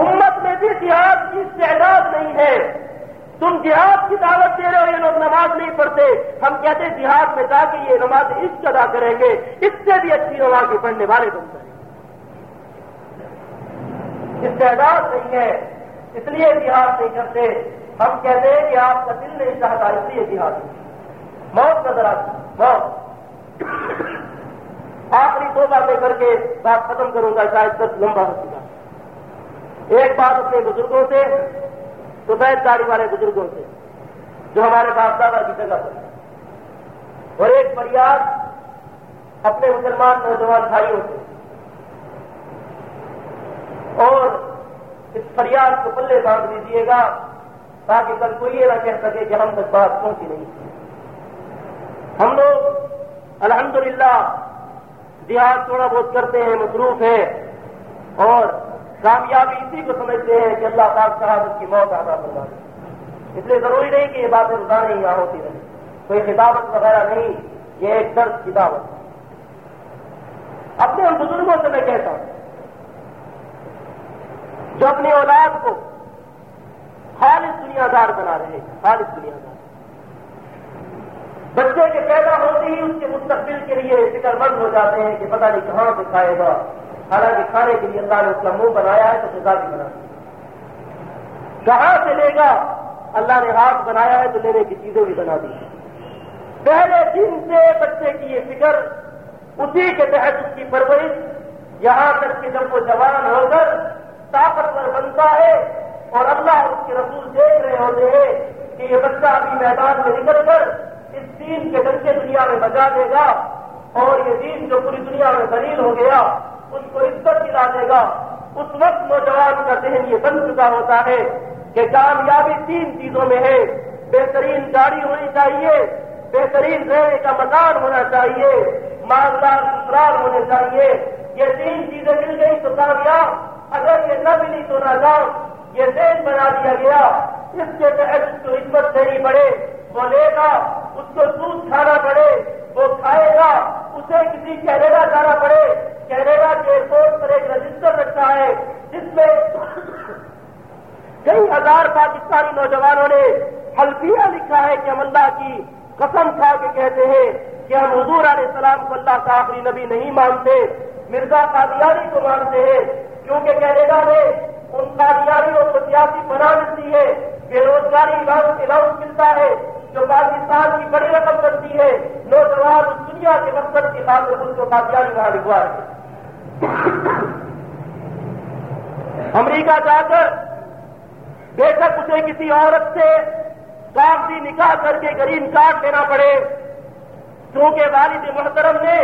امت میں بھی جہاد کی استعداد نہیں ہے۔ تم جہاد کی دعوت دے رہے ہو یہ لوگ نماز نہیں پڑھتے؟ ہم کہتے جہاد میں جا کے یہ نماز عشق ادا کریں گے۔ اس سے بھی اچھی نماز پڑھنے والے بن جائیں استعداد نہیں ہے، اس لیے جہاد نہیں کرتے۔ ہم کہتے ہیں کہ آپ کا دل نہیں چاہتا، اس لیے جہاد۔ نہیں موت نظر آتی، موت۔ آخری دو باتیں کر کے بات ختم کروں گا، شاید دس لمبا ہو چکا۔ ایک بات اپنے بزرگوں سے تو بیت والے بزرگوں سے، جو ہمارے باپ دادا کی جگہ پر۔ اور ایک فریاد اپنے مسلمان نوجوان بھائیوں سے۔ اور اس فریاد کو پلے باندھ دیجیے گا، تاکہ کل کوئی یہ نہ کہہ سکے کہ ہم تک بات پہنچی نہیں۔ تھی ہم لوگ الحمدللہ للہ تھوڑا بہت کرتے ہیں، مصروف ہے اور کامیابی اسی کو سمجھتے ہیں کہ اللہ پاک صاحب کی موت آنا کروا دے۔ اس لیے ضروری نہیں کہ یہ باتیں روزانہ ہی یہاں ہوتی رہے کوئی خطابت وغیرہ نہیں، یہ ایک درد کتابت اپنے ان بزرگوں سے میں کہتا ہوں، جو اپنی اولاد کو خالص دنیا دار بنا رہے ہیں، خالص دنیا دار۔ بچے کے پیدا ہوتے ہی اس کے مستقبل کے لیے فکر مند ہو جاتے ہیں کہ پتہ نہیں کہاں سے کھائے گا۔ حالانکہ کھانے کے لیے اللہ نے اس کا منہ بنایا ہے تو سزا بھی بنا۔ کہاں سے لے گا؟ اللہ نے ہاتھ بنایا ہے تو لینے کی چیزیں بھی بنا دی۔ پہلے دن سے بچے کی یہ فکر، اسی کے تحت اس کی پرورش، یہاں تک کہ جب وہ جوان ہو کر طاقتور بنتا ہے اور اللہ اس کے رسول دیکھ رہے ہوتے ہیں کہ یہ بچہ ابھی میدان میں نکل کر اس دین کے ڈنکے دنیا میں بجا دے گا اور یہ دین جو پوری دنیا میں دلیل ہو گیا، اس کو عزت دلا دے گا۔ اس وقت نوجوان کا ذہن یہ بن چکا ہوتا ہے کہ کامیابی تین چیزوں میں ہے۔ بہترین گاڑی ہونی چاہیے، بہترین رہنے کا مکان ہونا چاہیے، مالدار سسرال ہونے چاہیے۔ یہ تین چیزیں مل گئی تو کامیاب۔ اگر یہ نہ ملی تو نہ یہ ذہن بنا دیا گیا۔ اس کے تحت اس کو عزت دینی پڑے۔ وہ لے گا، اس کو دودھ کھانا پڑے، وہ کھائے گا، اسے کسی کینیڈا جانا پڑے۔ کینیڈا کے ایئرپورٹ پر ایک رجسٹر رکھا ہے، جس میں کئی ہزار پاکستانی نوجوانوں نے حلفیہ لکھا ہے کہ ہم اللہ کی قسم کھا کے کہتے ہیں کہ ہم حضور علیہ السلام کو اللہ کا آخری نبی نہیں مانتے، مرزا قادیانی کو مانتے ہیں۔ کیونکہ کینیڈا میں ان قادیانیوں کو سیاسی بنا ملتی ہے، بے روزگاری علاج ملتا ہے۔ جو پاکستان کی بڑی رقم بنتی ہے، نوجوان اس دنیا کے مقصد کی خاطر ان کو پاکستانی وہاں لکھوا رہے امریکہ جا کر بے شک اسے کسی عورت سے کاغذی نکاح کر کے گرین کارڈ لینا پڑے۔ کیونکہ والد محترم نے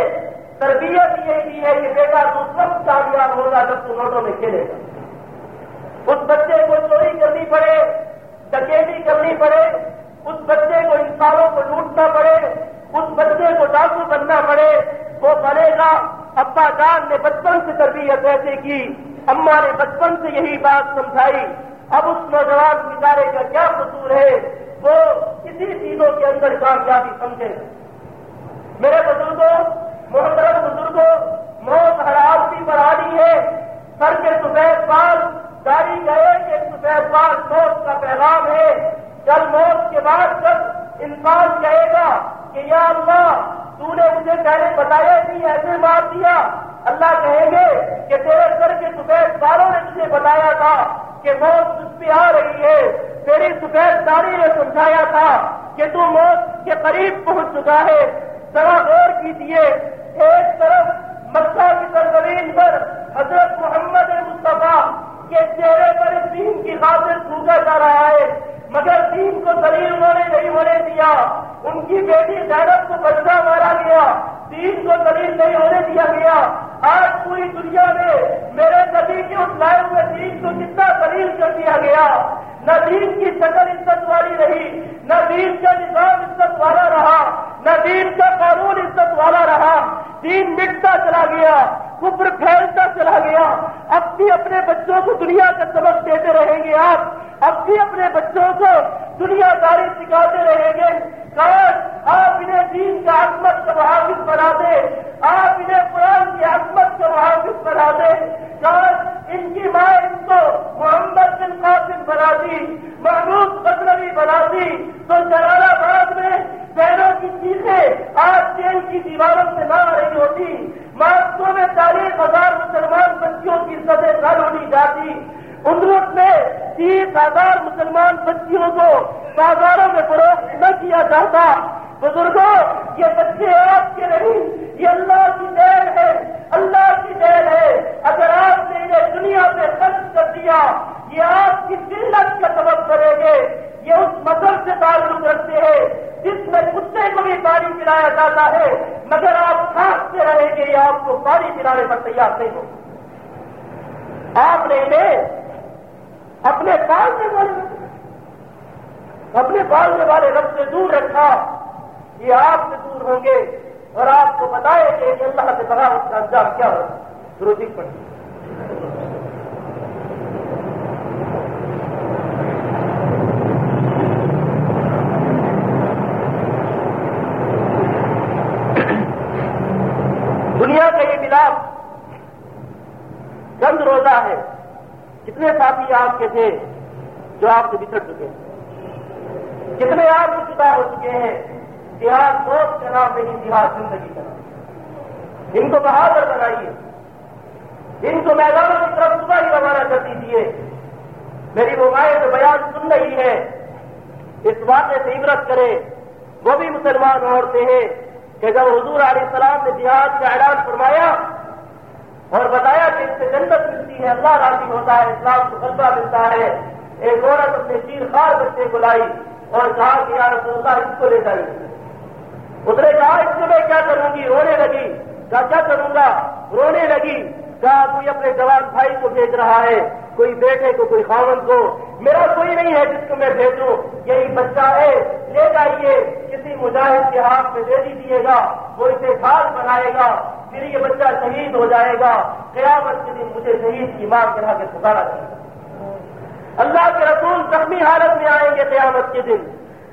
تربیت یہ کی ہے کہ بیٹا تو سب کامیاب ہوگا جب تو نوٹوں میں کھیلے گا۔ اس بچے کو چوری کرنی پڑے، ڈکیتی کرنی پڑے۔ اس بچے کو انسانوں کو لوٹنا پڑے، اس بچے کو ڈاکو بننا پڑے۔ وہ بنے گا، ابا جان نے بچپن سے تربیت ایسے کی اما نے بچپن سے یہی بات سمجھائی۔ اب اس نوجوان بیچارے کا کیا قصور ہے؟ وہ کسی چیزوں کے اندر کامیابی سمجھے۔ میرے بزرگوں، محترم بزرگوں، موت حرام کی برادری ہے۔ سر کے سفید بال گاڑی گئے کہ سفید بال، موت کا پیغام ہے۔ کل موت کے بعد جب انسان کہے گا کہ یا اللہ، تو نے مجھے پہلے بتایا نہیں ایسے مار دیا اللہ کہیں گے کہ تیرے سر کے سفید بالوں نے تجھے بتایا تھا کہ موت تجھ پہ آ رہی ہے۔ تیری سفید داری نے سمجھایا تھا کہ تو موت کے قریب پہنچ چکا ہے۔ ذرا غور کیجیے ایک طرف مکہ کی سرزمین پر حضرت محمد مصطفیٰ کے چہرے پر دین کی خاطر پھونکا جا رہا ہے۔ مگر دین کو دلیل انہوں نے نہیں ہونے دیا۔ ان کی بیٹی زینب کو بچہ مارا گیا۔ دین کو دلیل نہیں ہونے دیا گیا۔ آج پوری دنیا میں میرے نبی کے اس لائے ہوئے دین کو کتنا دلیل کر دیا گیا۔ نہ دین کی شکل عزت والی رہی، نہ دین کا نظام عزت والا رہا، نہ دین کا قانون عزت والا رہا۔ دین مٹتا چلا گیا، کفر پھیلتا چلا گیا۔ اب بھی اپنے بچوں کو دنیا کا سبق دیتے رہیں گے آپ۔ اب بھی اپنے بچوں کو دنیا داری سکھاتے رہیں گے۔ کاش آپ انہیں دین کا عظمت کا محافظ بنا دے آپ انہیں قرآن کی عظمت کا محافظ بنا دے کاش ان کی ماں ان کو محمد بن قاسم بنا دی محمود بدنوی بنا دی تو جلال آباد میں بہنوں کی چیزیں آج جیل کی دیواروں سے نہ آ رہی ہوتی مارکوں میں چالیس ہزار مسلمان بچیوں کی سطح نہ ہونی جاتی اندرت میں تیس ہزار مسلمان بچیوں کو بازاروں میں فروخت نہ کیا جاتا بزرگوں یہ بچے آپ کے نہیں، یہ اللہ کی دیر ہے، اللہ کی دیر ہے۔ اگر آپ نے انہیں دنیا میں خرچ کر دیا، یہ آپ کی قلت کا سبب کریں گے۔ یہ اس مسل سے تعلق رکھتے ہیں، جس میں کتے کو بھی پانی پلایا جاتا ہے۔ مگر آپ کھانستے رہیں گے، یہ آپ کو پانی پلانے پر تیار نہیں ہو آپ نے انہیں اپنے پالنے والے اپنے پالنے والے رب سے دور رکھا۔ یہ آپ سے دور ہوں گے اور آپ کو بتائے کہ اللہ سے بغاوت کا انجام کیا ہو روزی پڑی دنیا کا یہ ملاپ چند روزہ ہے۔ کتنے ساتھی آپ کے تھے جو آپ سے بچھڑ چکے ہیں؟ کتنے آپ سے جدا ہو چکے ہیں؟ دیہات دوست کے نام نہیں دیہات زندگی کا نام ان کو بہادر بنائیے۔ ان کو میدانوں کی طرف صبح ہی روانہ کر دیجیے میری وہ بیان سن رہی ہے۔ اس واقعے سے عبرت کرے وہ بھی مسلمان عورتیں ہیں کہ جب حضور علیہ السلام نے جہاد کا اعلان فرمایا اور بتایا کہ اس سے جنت ملتی ہے، اللہ راضی ہوتا ہے، اسلام کو غلبہ ملتا ہے۔ ایک عورت اپنے چیر خار بچے کو لائی اور کہا کہ یار رسول اللہ، اس کو لے جائیے۔ اس نے کہا، اس سے میں کیا کروں گی؟ رونے لگی. کہا، کیا کروں گا؟ رونے لگی. کہا، کوئی اپنے جوان بھائی کو بھیج رہا ہے، کوئی بیٹے کو، کوئی خاون کو. میرا کوئی نہیں ہے جس کو میں بھیجوں. یہی بچہ ہے، لے جائیے. کسی مجاہد کے ہاتھ میں دے دیجیے گا، وہ اسے ڈھال بنائے گا. پھر یہ بچہ شہید ہو جائے گا. قیامت کے دن مجھے شہید کی ماں کرا کے پکارا جائے گا. اللہ کے رسول زخمی حالت میں آئیں گے قیامت کے دن.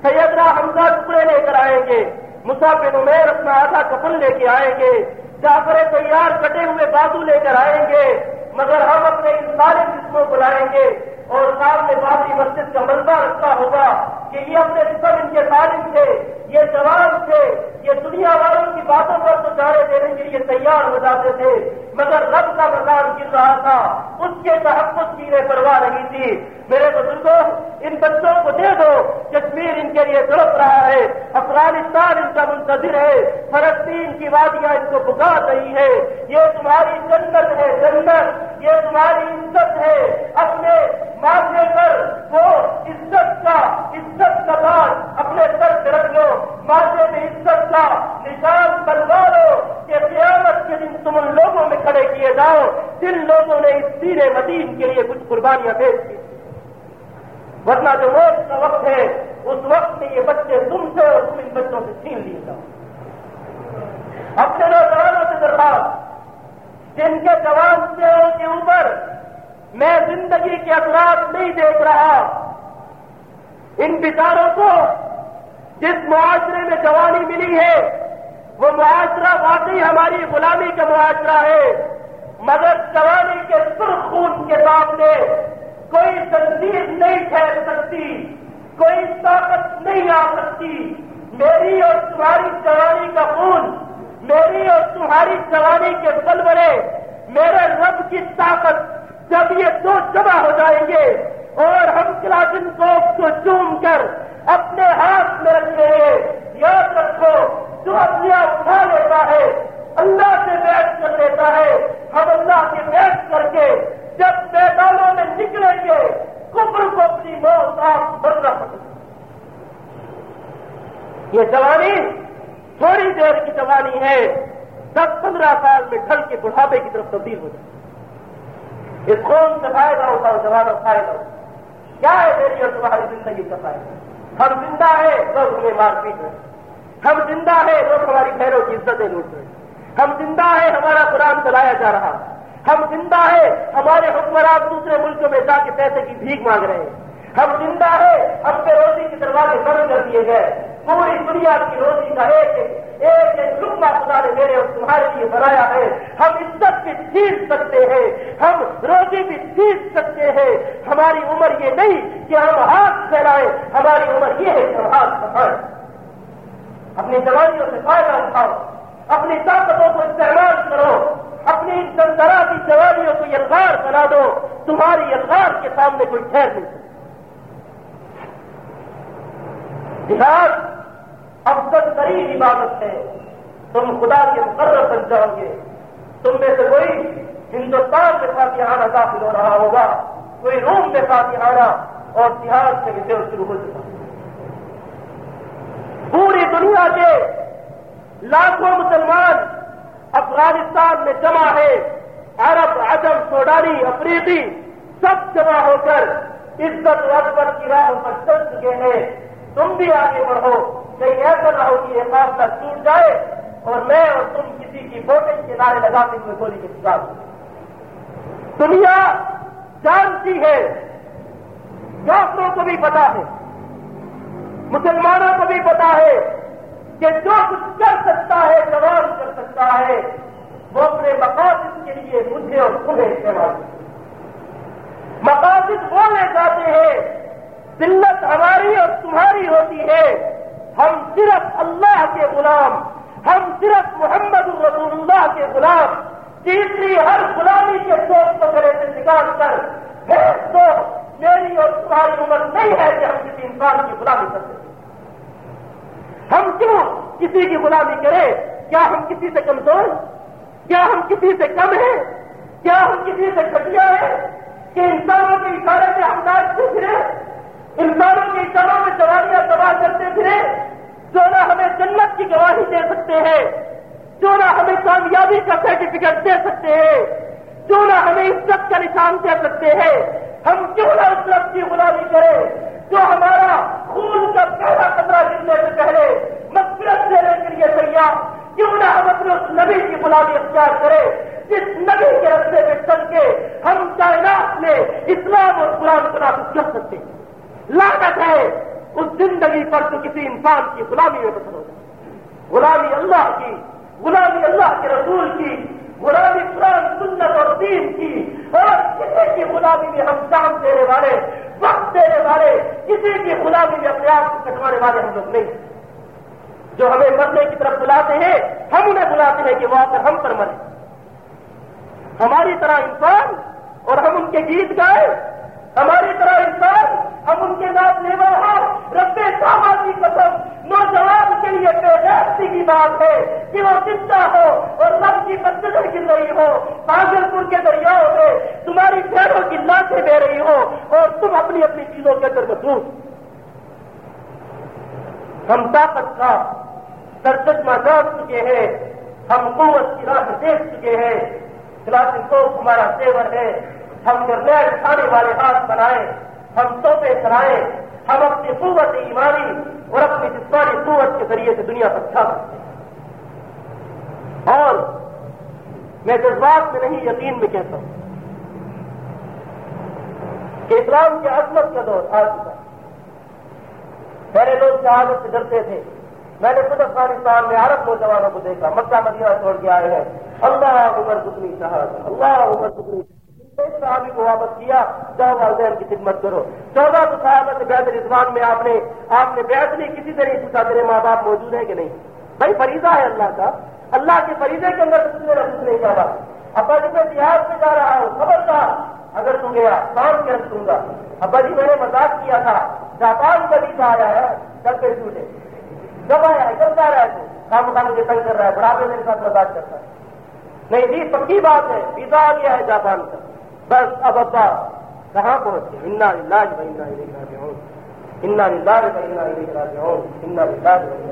سیدنا حمزہ ٹکڑے لے کر آئیں گے. مسافر عمیر اپنا آدھا کپل لے کے آئیں گے، جعفر تیار کٹے ہوئے بازو لے کر آئیں گے، مگر ہم اپنے ان سارے جسموں کو لائیں گے۔ اور سامنے بابری مسجد کا ملبہ رکھا ہوگا کہ یہ اپنے سب ان کے تعلیم تھے، یہ جوان تھے، یہ دنیا والوں کی باتوں پر تو چارے دینے کے لیے تیار ہو جاتے تھے۔ مگر رب کا مکان گر رہا تھا، اس کے تحفظ کی نے پرواہ رہی تھی۔ میرے بزرگوں، ان بچوں کو دے دو کشمیر ان کے لیے تڑپ رہا ہے، افغانستان ان کا منتظر ہے، فلسطین کی وادیاں ان کو پکار رہی ہے۔ یہ تمہاری جنت ہے، جنت، یہ تمہاری عزت ہے۔ اپنے مانگنے پر وہ عزت کا عزت کا بات اپنے سر سے رکھ لو۔ مانگے میں عزت کا نشان بنوا لو کہ قیامت کے دن تم ان لوگوں میں کھڑے کیے جاؤ جن لوگوں نے اس سیرے مدین کے لیے کچھ قربانیاں پیش کی ورنہ جو موت کا وقت ہے، اس وقت میں یہ بچے تم سے اور تم ان بچوں سے چھین لیے جاؤ۔ اپنے نوجوانوں سے درخواست جن کے جوان سے کے اوپر میں زندگی کے اثرات نہیں دیکھ رہا۔ ان بچاروں کو جس معاشرے میں جوانی ملی ہے، وہ معاشرہ واقعی ہماری غلامی کا معاشرہ ہے۔ مگر جوانی کے سرخ خون کے سامنے کوئی تنظیم نہیں ٹھہر سکتی، کوئی طاقت نہیں آ سکتی۔ میری اور تمہاری جوانی کا خون، میری اور تمہاری جوانی کے بلبلے میرے رب کی طاقت جب یہ دو جمع ہو جائیں گے اور ہم کلاسن کو چوم کر اپنے ہاتھ میں رکھیں گے، یاد رکھو، جو اپنے اٹھا لیتا ہے، اللہ سے بیٹھ کر لیتا ہے، ہم اللہ سے بیٹھ کر کے جب میدانوں میں نکلیں گے، کفر کو اپنی موت آپ بننا پڑے یہ جوانی تھوڑی دیر کی جوانی ہے، دس پندرہ سال میں ڈھل کے بڑھاپے کی طرف تبدیل ہو جائے۔ اس خون سے فائدہ ہوتا ہے زمانہ فائدہ کیا ہے میری اور تمہاری زندگی کا فائدہ؟ ہم زندہ ہے لوگ ہمیں مار پیٹ رہے ہم زندہ ہے لوگ ہماری بہنوں کی عزتیں لوٹ رہے ہم زندہ ہے ہمارا قرآن چلایا جا رہا ہم زندہ ہے ہمارے حکمران دوسرے ملکوں میں جا کے پیسے کی بھیک مانگ رہے ہیں۔ ہم زندہ ہے ہم پہ روزی کے دروازے بند کر دیے گئے پوری دنیا کی روزی کا ایک ایک ایک لمبا خدا نے میرے اور تمہارے لیے بنایا ہے۔ ہم عزت بھی سیکھ سکتے ہیں۔ ہم روزی بھی سیکھ سکتے ہیں۔ ہماری عمر یہ نہیں کہ ہم ہاتھ پھیلائیں۔ ہماری عمر یہ ہے کہ ہم ہاتھ پکڑیں اپنی جوانیوں سے فائدہ اٹھاؤ۔ اپنی طاقتوں کو استعمال کرو۔ اپنی سنسرا کی جوانیوں کو یلغار بنا دو۔ تمہاری یلغار کے سامنے کوئی ٹھہر نہیں۔ جہاد افضل ترین عبادت ہے۔ تم خدا کے مقرر بن جاؤ گے۔ تم میں سے کوئی ہندوستان میں فاتحانہ داخل ہو رہا ہوگا، کوئی روم میں فاتحانہ اور تہار سے بھی شروع ہو چکا۔ پوری دنیا کے لاکھوں مسلمان افغانستان میں جمع ہے عرب، عجم، سوڈانی، افریقی سب جمع ہو کر عزت و اکبر کی راہوں پر چل چکے ہیں۔ تم بھی آگے بڑھو۔ کہیں ایسا نہ ہو کہ یہ معاملہ ٹوٹ جائے اور میں اور تم کسی کی ووٹنگ کے نعرے لگاتے ہوئے گولی کے شکار دنیا جانتی ہے ڈاکٹروں کو بھی پتا ہے، مسلمانوں کو بھی پتا ہے کہ جو کچھ کر سکتا ہے جواب کر سکتا ہے، وہ اپنے مقاصد کے لیے مجھے اور تمہیں استعمال مقاصد وہ لے جاتے ہیں دلت ہماری اور تمہاری ہوتی ہے۔ ہم صرف اللہ کے غلام، ہم صرف محمد الرسول اللہ کے غلام۔ تیسری ہر غلامی کے سوچ کو کرے سے نکال کر۔ تو میری اور تمہاری عمر نہیں ہے کہ ہم کسی انسان کی غلامی کر سکیں۔ ہم کیوں کسی کی غلامی کریں؟ کیا ہم کسی سے کمزور؟ کیا ہم کسی سے کم ہیں؟ کیا ہم کسی سے گھٹیا ہیں؟ کہ انسانوں کے اشارے سے ہم دار پوچھ رہے انسانوں کے اشاروں میں سواریاں تباہ کرتے پھرے، جو نہ ہمیں جنت کی گواہی دے سکتے ہیں، جو نہ ہمیں کامیابی کا سرٹیفکیٹ دے سکتے ہیں، جو نہ ہمیں عزت کا نشان دے سکتے ہیں۔ ہم کیوں نہ اس لفظ کی غلامی کریں؟ جو ہمارا خون کا پہلا خطرہ گرنے سے پہلے مقصد دینے کے لیے تیار، کیوں نہ ہم اپنے اس نبی کی غلامی اختیار کریں؟ جس نبی کے رستے میں چل کے ہم کائنات میں اسلام اور قرآن کو نافذ کر سکتے ہیں۔ لانت ہے، اس زندگی پر تو کسی انسان کی غلامی میں بسر ہو جائے۔ غلامی اللہ کی، غلامی اللہ کے رسول کی، غلامی قرآن، سنت اور دین کی۔ اور کسی کی غلامی میں ہم کام دینے والے، وقت دینے والے، کسی کی غلامی میں اپنے آپ کو کٹوانے والے ہم لوگ نہیں۔ جو ہمیں مرنے کی طرف بلاتے ہیں، ہم انہیں بلاتے ہیں کہ وہ کر ہم پر مرے۔ ہماری طرح انسان اور ہم ان کے گیت گائے ہماری طرح انسان ہم ان کے ساتھ لیوا ہو ربے ساما کی قسم، نوجوان کے لیے بے کی بات ہے کہ وہ چنتا ہو اور سب کی پتھر گر رہی ہو۔ پاگل پور کے دریاؤں میں تمہاری پیروں کی لاشیں دے رہی ہو اور تم اپنی اپنی چیزوں کے اندر مضبوط ہم طاقت کا سرچما جان چکے ہیں، ہم قوت کی راہ دیکھ چکے ہیں۔ کلاسک کو ہمارا سیور ہے۔ ہم گرنیل کھانے والے ہاتھ بنائے، ہم توپے چلائے ہم اپنی قوت ایمانی اور اپنی جسمانی قوت کے ذریعے سے دنیا پر چھا سکتے اور میں جذبات میں نہیں، یقین میں کہتا ہوں کہ اسلام کی عظمت کا دور آ چکا۔ پہلے لوگ شہادت سے ڈرتے تھے۔ میں نے خود افغانستان میں عرب نوجوانوں کو دیکھا، مکہ مدینہ چھوڑ کے آئے ہیں۔ اللہ عمر دکنی شہادت، اللہ عمر دکنی صحابی کو واپس کیا، جاؤ والدین کی خدمت کرو۔ چودہ تو صحابت بیت رضوان میں، آپ نے آپ نے بیت نہیں کسی سے پوچھا تیرے ماں باپ موجود ہیں کہ نہیں؟ بھائی، فریضہ ہے اللہ کا۔ اللہ کے فریضے کے اندر کسی نے رسول نہیں کیا ابا جی میں بہار سے جا رہا ہوں، خبردار۔ اگر تم گیا کام کے رکھ دوں گا۔ ابا جی میں نے مزاق کیا تھا۔ جاپان کا بھی آیا ہے کب کے جھوٹے۔ جب آیا ہے کب جا رہا ہے تو کام کام مجھے تنگ کر رہا ہے، بڑھاپے میرے ساتھ مزاق کرتا ہے۔ نہیں جی پکی بات ہے، ویزا آ گیا ہے جاپان کا۔ بس اب ابا، کہاں پہنچ گئے انا علاج بہنا راجعون۔ انا علاج بہنا راجعون۔ انا علاج ہے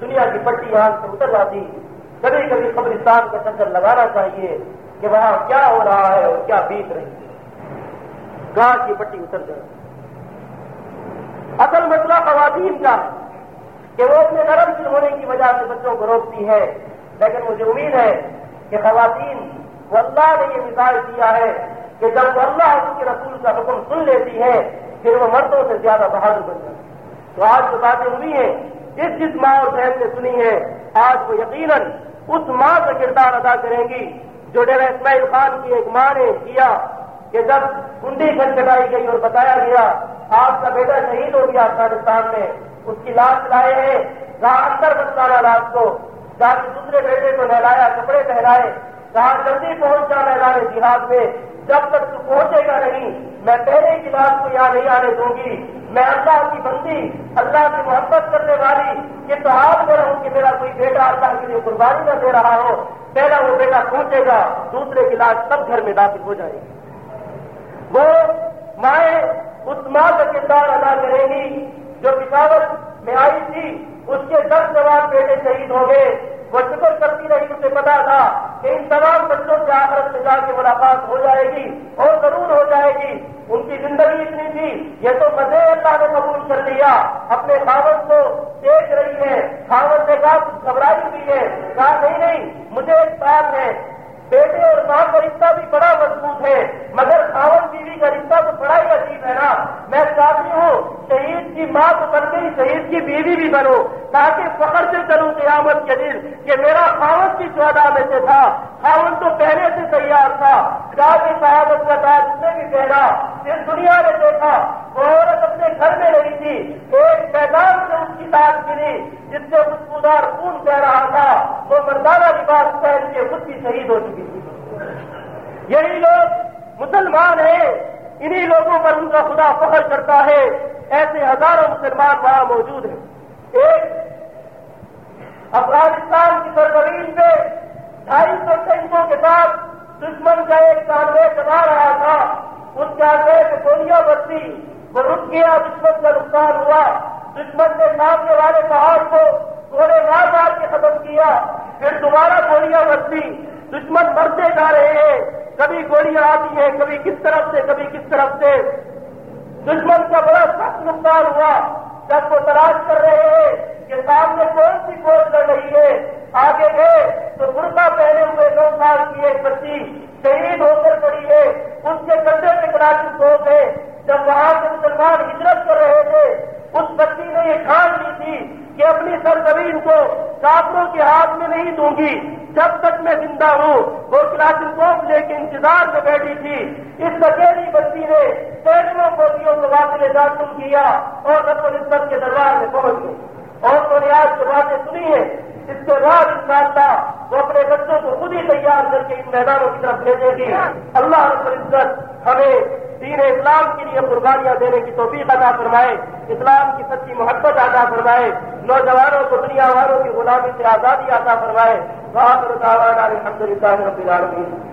دنیا کی پٹی یہاں سے اتر جاتی کبھی کبھی قبرستان کا چکر لگانا چاہیے کہ وہاں کیا ہو رہا ہے اور کیا بیت رہی ہے۔ گاہ کی پٹی اتر جائے۔ اصل مسئلہ خواتین کا کہ وہ اپنے نرم دل ہونے کی وجہ سے بچوں کو روکتی ہے، لیکن مجھے امید ہے کہ خواتین وہ اللہ نے یہ مثال دیا ہے کہ جب وہ اللہ کے رسول کا حکم سن لیتی ہے، پھر وہ مردوں سے زیادہ بہادر بن جاتی ہے۔ تو آج جو باتیں ہوئی ہیں، جس جس ماں اور بہن نے سنی ہے آج وہ یقیناً اس ماں کا کردار ادا کریں گی جو ڈیرا اسماعیل خان کی ایک ماں نے کیا کہ جب کنڈی کھن چڑھائی گئی اور بتایا گیا، آپ کا بیٹا شہید ہو گیا افغانستان میں، اس کی لاش لائے ہیں کہاں اندر بچانا رات کو جا کے دوسرے بیٹے کو نہلایا، کپڑے پہنائے کہاں جلدی پہنچا میدان جہاد میں، جب تک تو پہنچے گا نہیں، میں پہلے کی بات کو یہاں نہیں آنے دوں گی۔ میں اللہ کی بندی، اللہ کی محبت کرنے والی، یہ تو ہاتھ میں رہوں کہ میرا کوئی بیٹا اللہ کے لیے قربانی نہ دے رہا ہو۔ پہلا وہ بیٹا پہنچے گا، دوسرے کی لاش سب گھر میں داخل ہو جائے گی۔ وہ مائیں اس ماں کا کردار ادا کریں گی جو پشاور میں آئی تھی۔ اس کے دس جواب بیٹے شہید ہو گئے۔ وہ شکر کرتی رہی، اسے پتا تھا کہ ان تمام بچوں سے آخرت سے جا کے ملاقات ہو جائے گی اور ضرور ہو جائے گی۔ ان کی زندگی اتنی تھی، یہ تو مزے اللہ نے قبول کر لیا۔ اپنے خاون کو دیکھ رہی ہے، خاون نے کہا، گھبرائی ہوئی ہے۔ کہا، نہیں نہیں، مجھے ایک بات ہے۔ بیٹے اور ماں کا رشتہ بھی بڑا مضبوط ہے، مگر خاون بیوی کا رشتہ تو بڑا ہی عجیب ہے نا۔ میں چاہتی ہوں شہید کی ماں تو بن گئی، شہید کی بیوی بھی بنو، تاکہ فخر سے چلوں قیامت کے دن کہ میرا خاون کی چودہ میں سے تھا۔ خاون تو پہلے سے تیار تھا۔ کے صحابت کا تھا جس نے بھی پہنا پھر دنیا نے دیکھا وہ عورت اپنے گھر میں رہی تھی۔ ایک میدان سے اس کی تاج ملی، جس سے خوشبودار خون کہہ رہا تھا۔ وہ مردانہ لباس پہن کے خود بھی شہید ہو چکی تھی۔ یہی لوگ مسلمان ہیں۔ انہی لوگوں پر ان کا خدا فخر کرتا ہے۔ ایسے ہزاروں مسلمان وہاں موجود ہیں۔ ایک افغانستان کی سرزمین پہ ڈھائی سو ٹینکوں کے ساتھ دشمن کا ایک کانوے چلا رہا تھا۔ اس کے میں گولیاں بستی وہ رک گیا، دشمن کا نقصان ہوا۔ دشمن نے سامنے والے پہاڑ کو گوڑے نہ مار کے ختم کیا، پھر دوبارہ گولیاں بستی دشمن مرتے جا رہے ہیں، کبھی گولیاں آتی ہیں، کبھی کس طرف سے، کبھی کس طرف سے۔ دشمن کا بڑا سخت نقصان ہوا۔ جب وہ تلاش کر رہے ہیں کہ سامنے کون سی فوج لڑ رہی ہے، آگے گئے تو برقع پہنے ہوئے نو سال کی ایک بچی شہید ہو کر پڑی ہے، اس کے کندھے میں کلاچی ہو گئے۔ جب وہاں سے مسلمان ہجرت کر رہے تھے، اس بچی نے یہ ٹھان لی تھی کہ اپنی سرزمین کو کافروں کے ہاتھ میں نہیں دوں گی۔ جب تک میں زندہ ہوں، وہ کلاس کوپ لے کے انتظار میں بیٹھی تھی۔ اس اکیلی بچی نے سینکڑوں فوجیوں کو واقع داخل کیا اور رب العزت کے دربار میں پہنچ گئی۔ اور تو نے آج جو باتیں سنی ہیں۔ اس کے بعد اس کا اللہ وہ اپنے بچوں کو خود ہی تیار کر کے ان میدانوں کی طرف بھیجے گی اللہ رب العزت ہمیں دین اسلام کے لیے قربانیاں دینے کی توفیق ادا فرمائے، اسلام کی سچی محبت ادا فرمائے، نوجوانوں کو دنیا والوں کی غلامی سے آزادی عطا فرمائے۔ الحمد للہ رب العالمین۔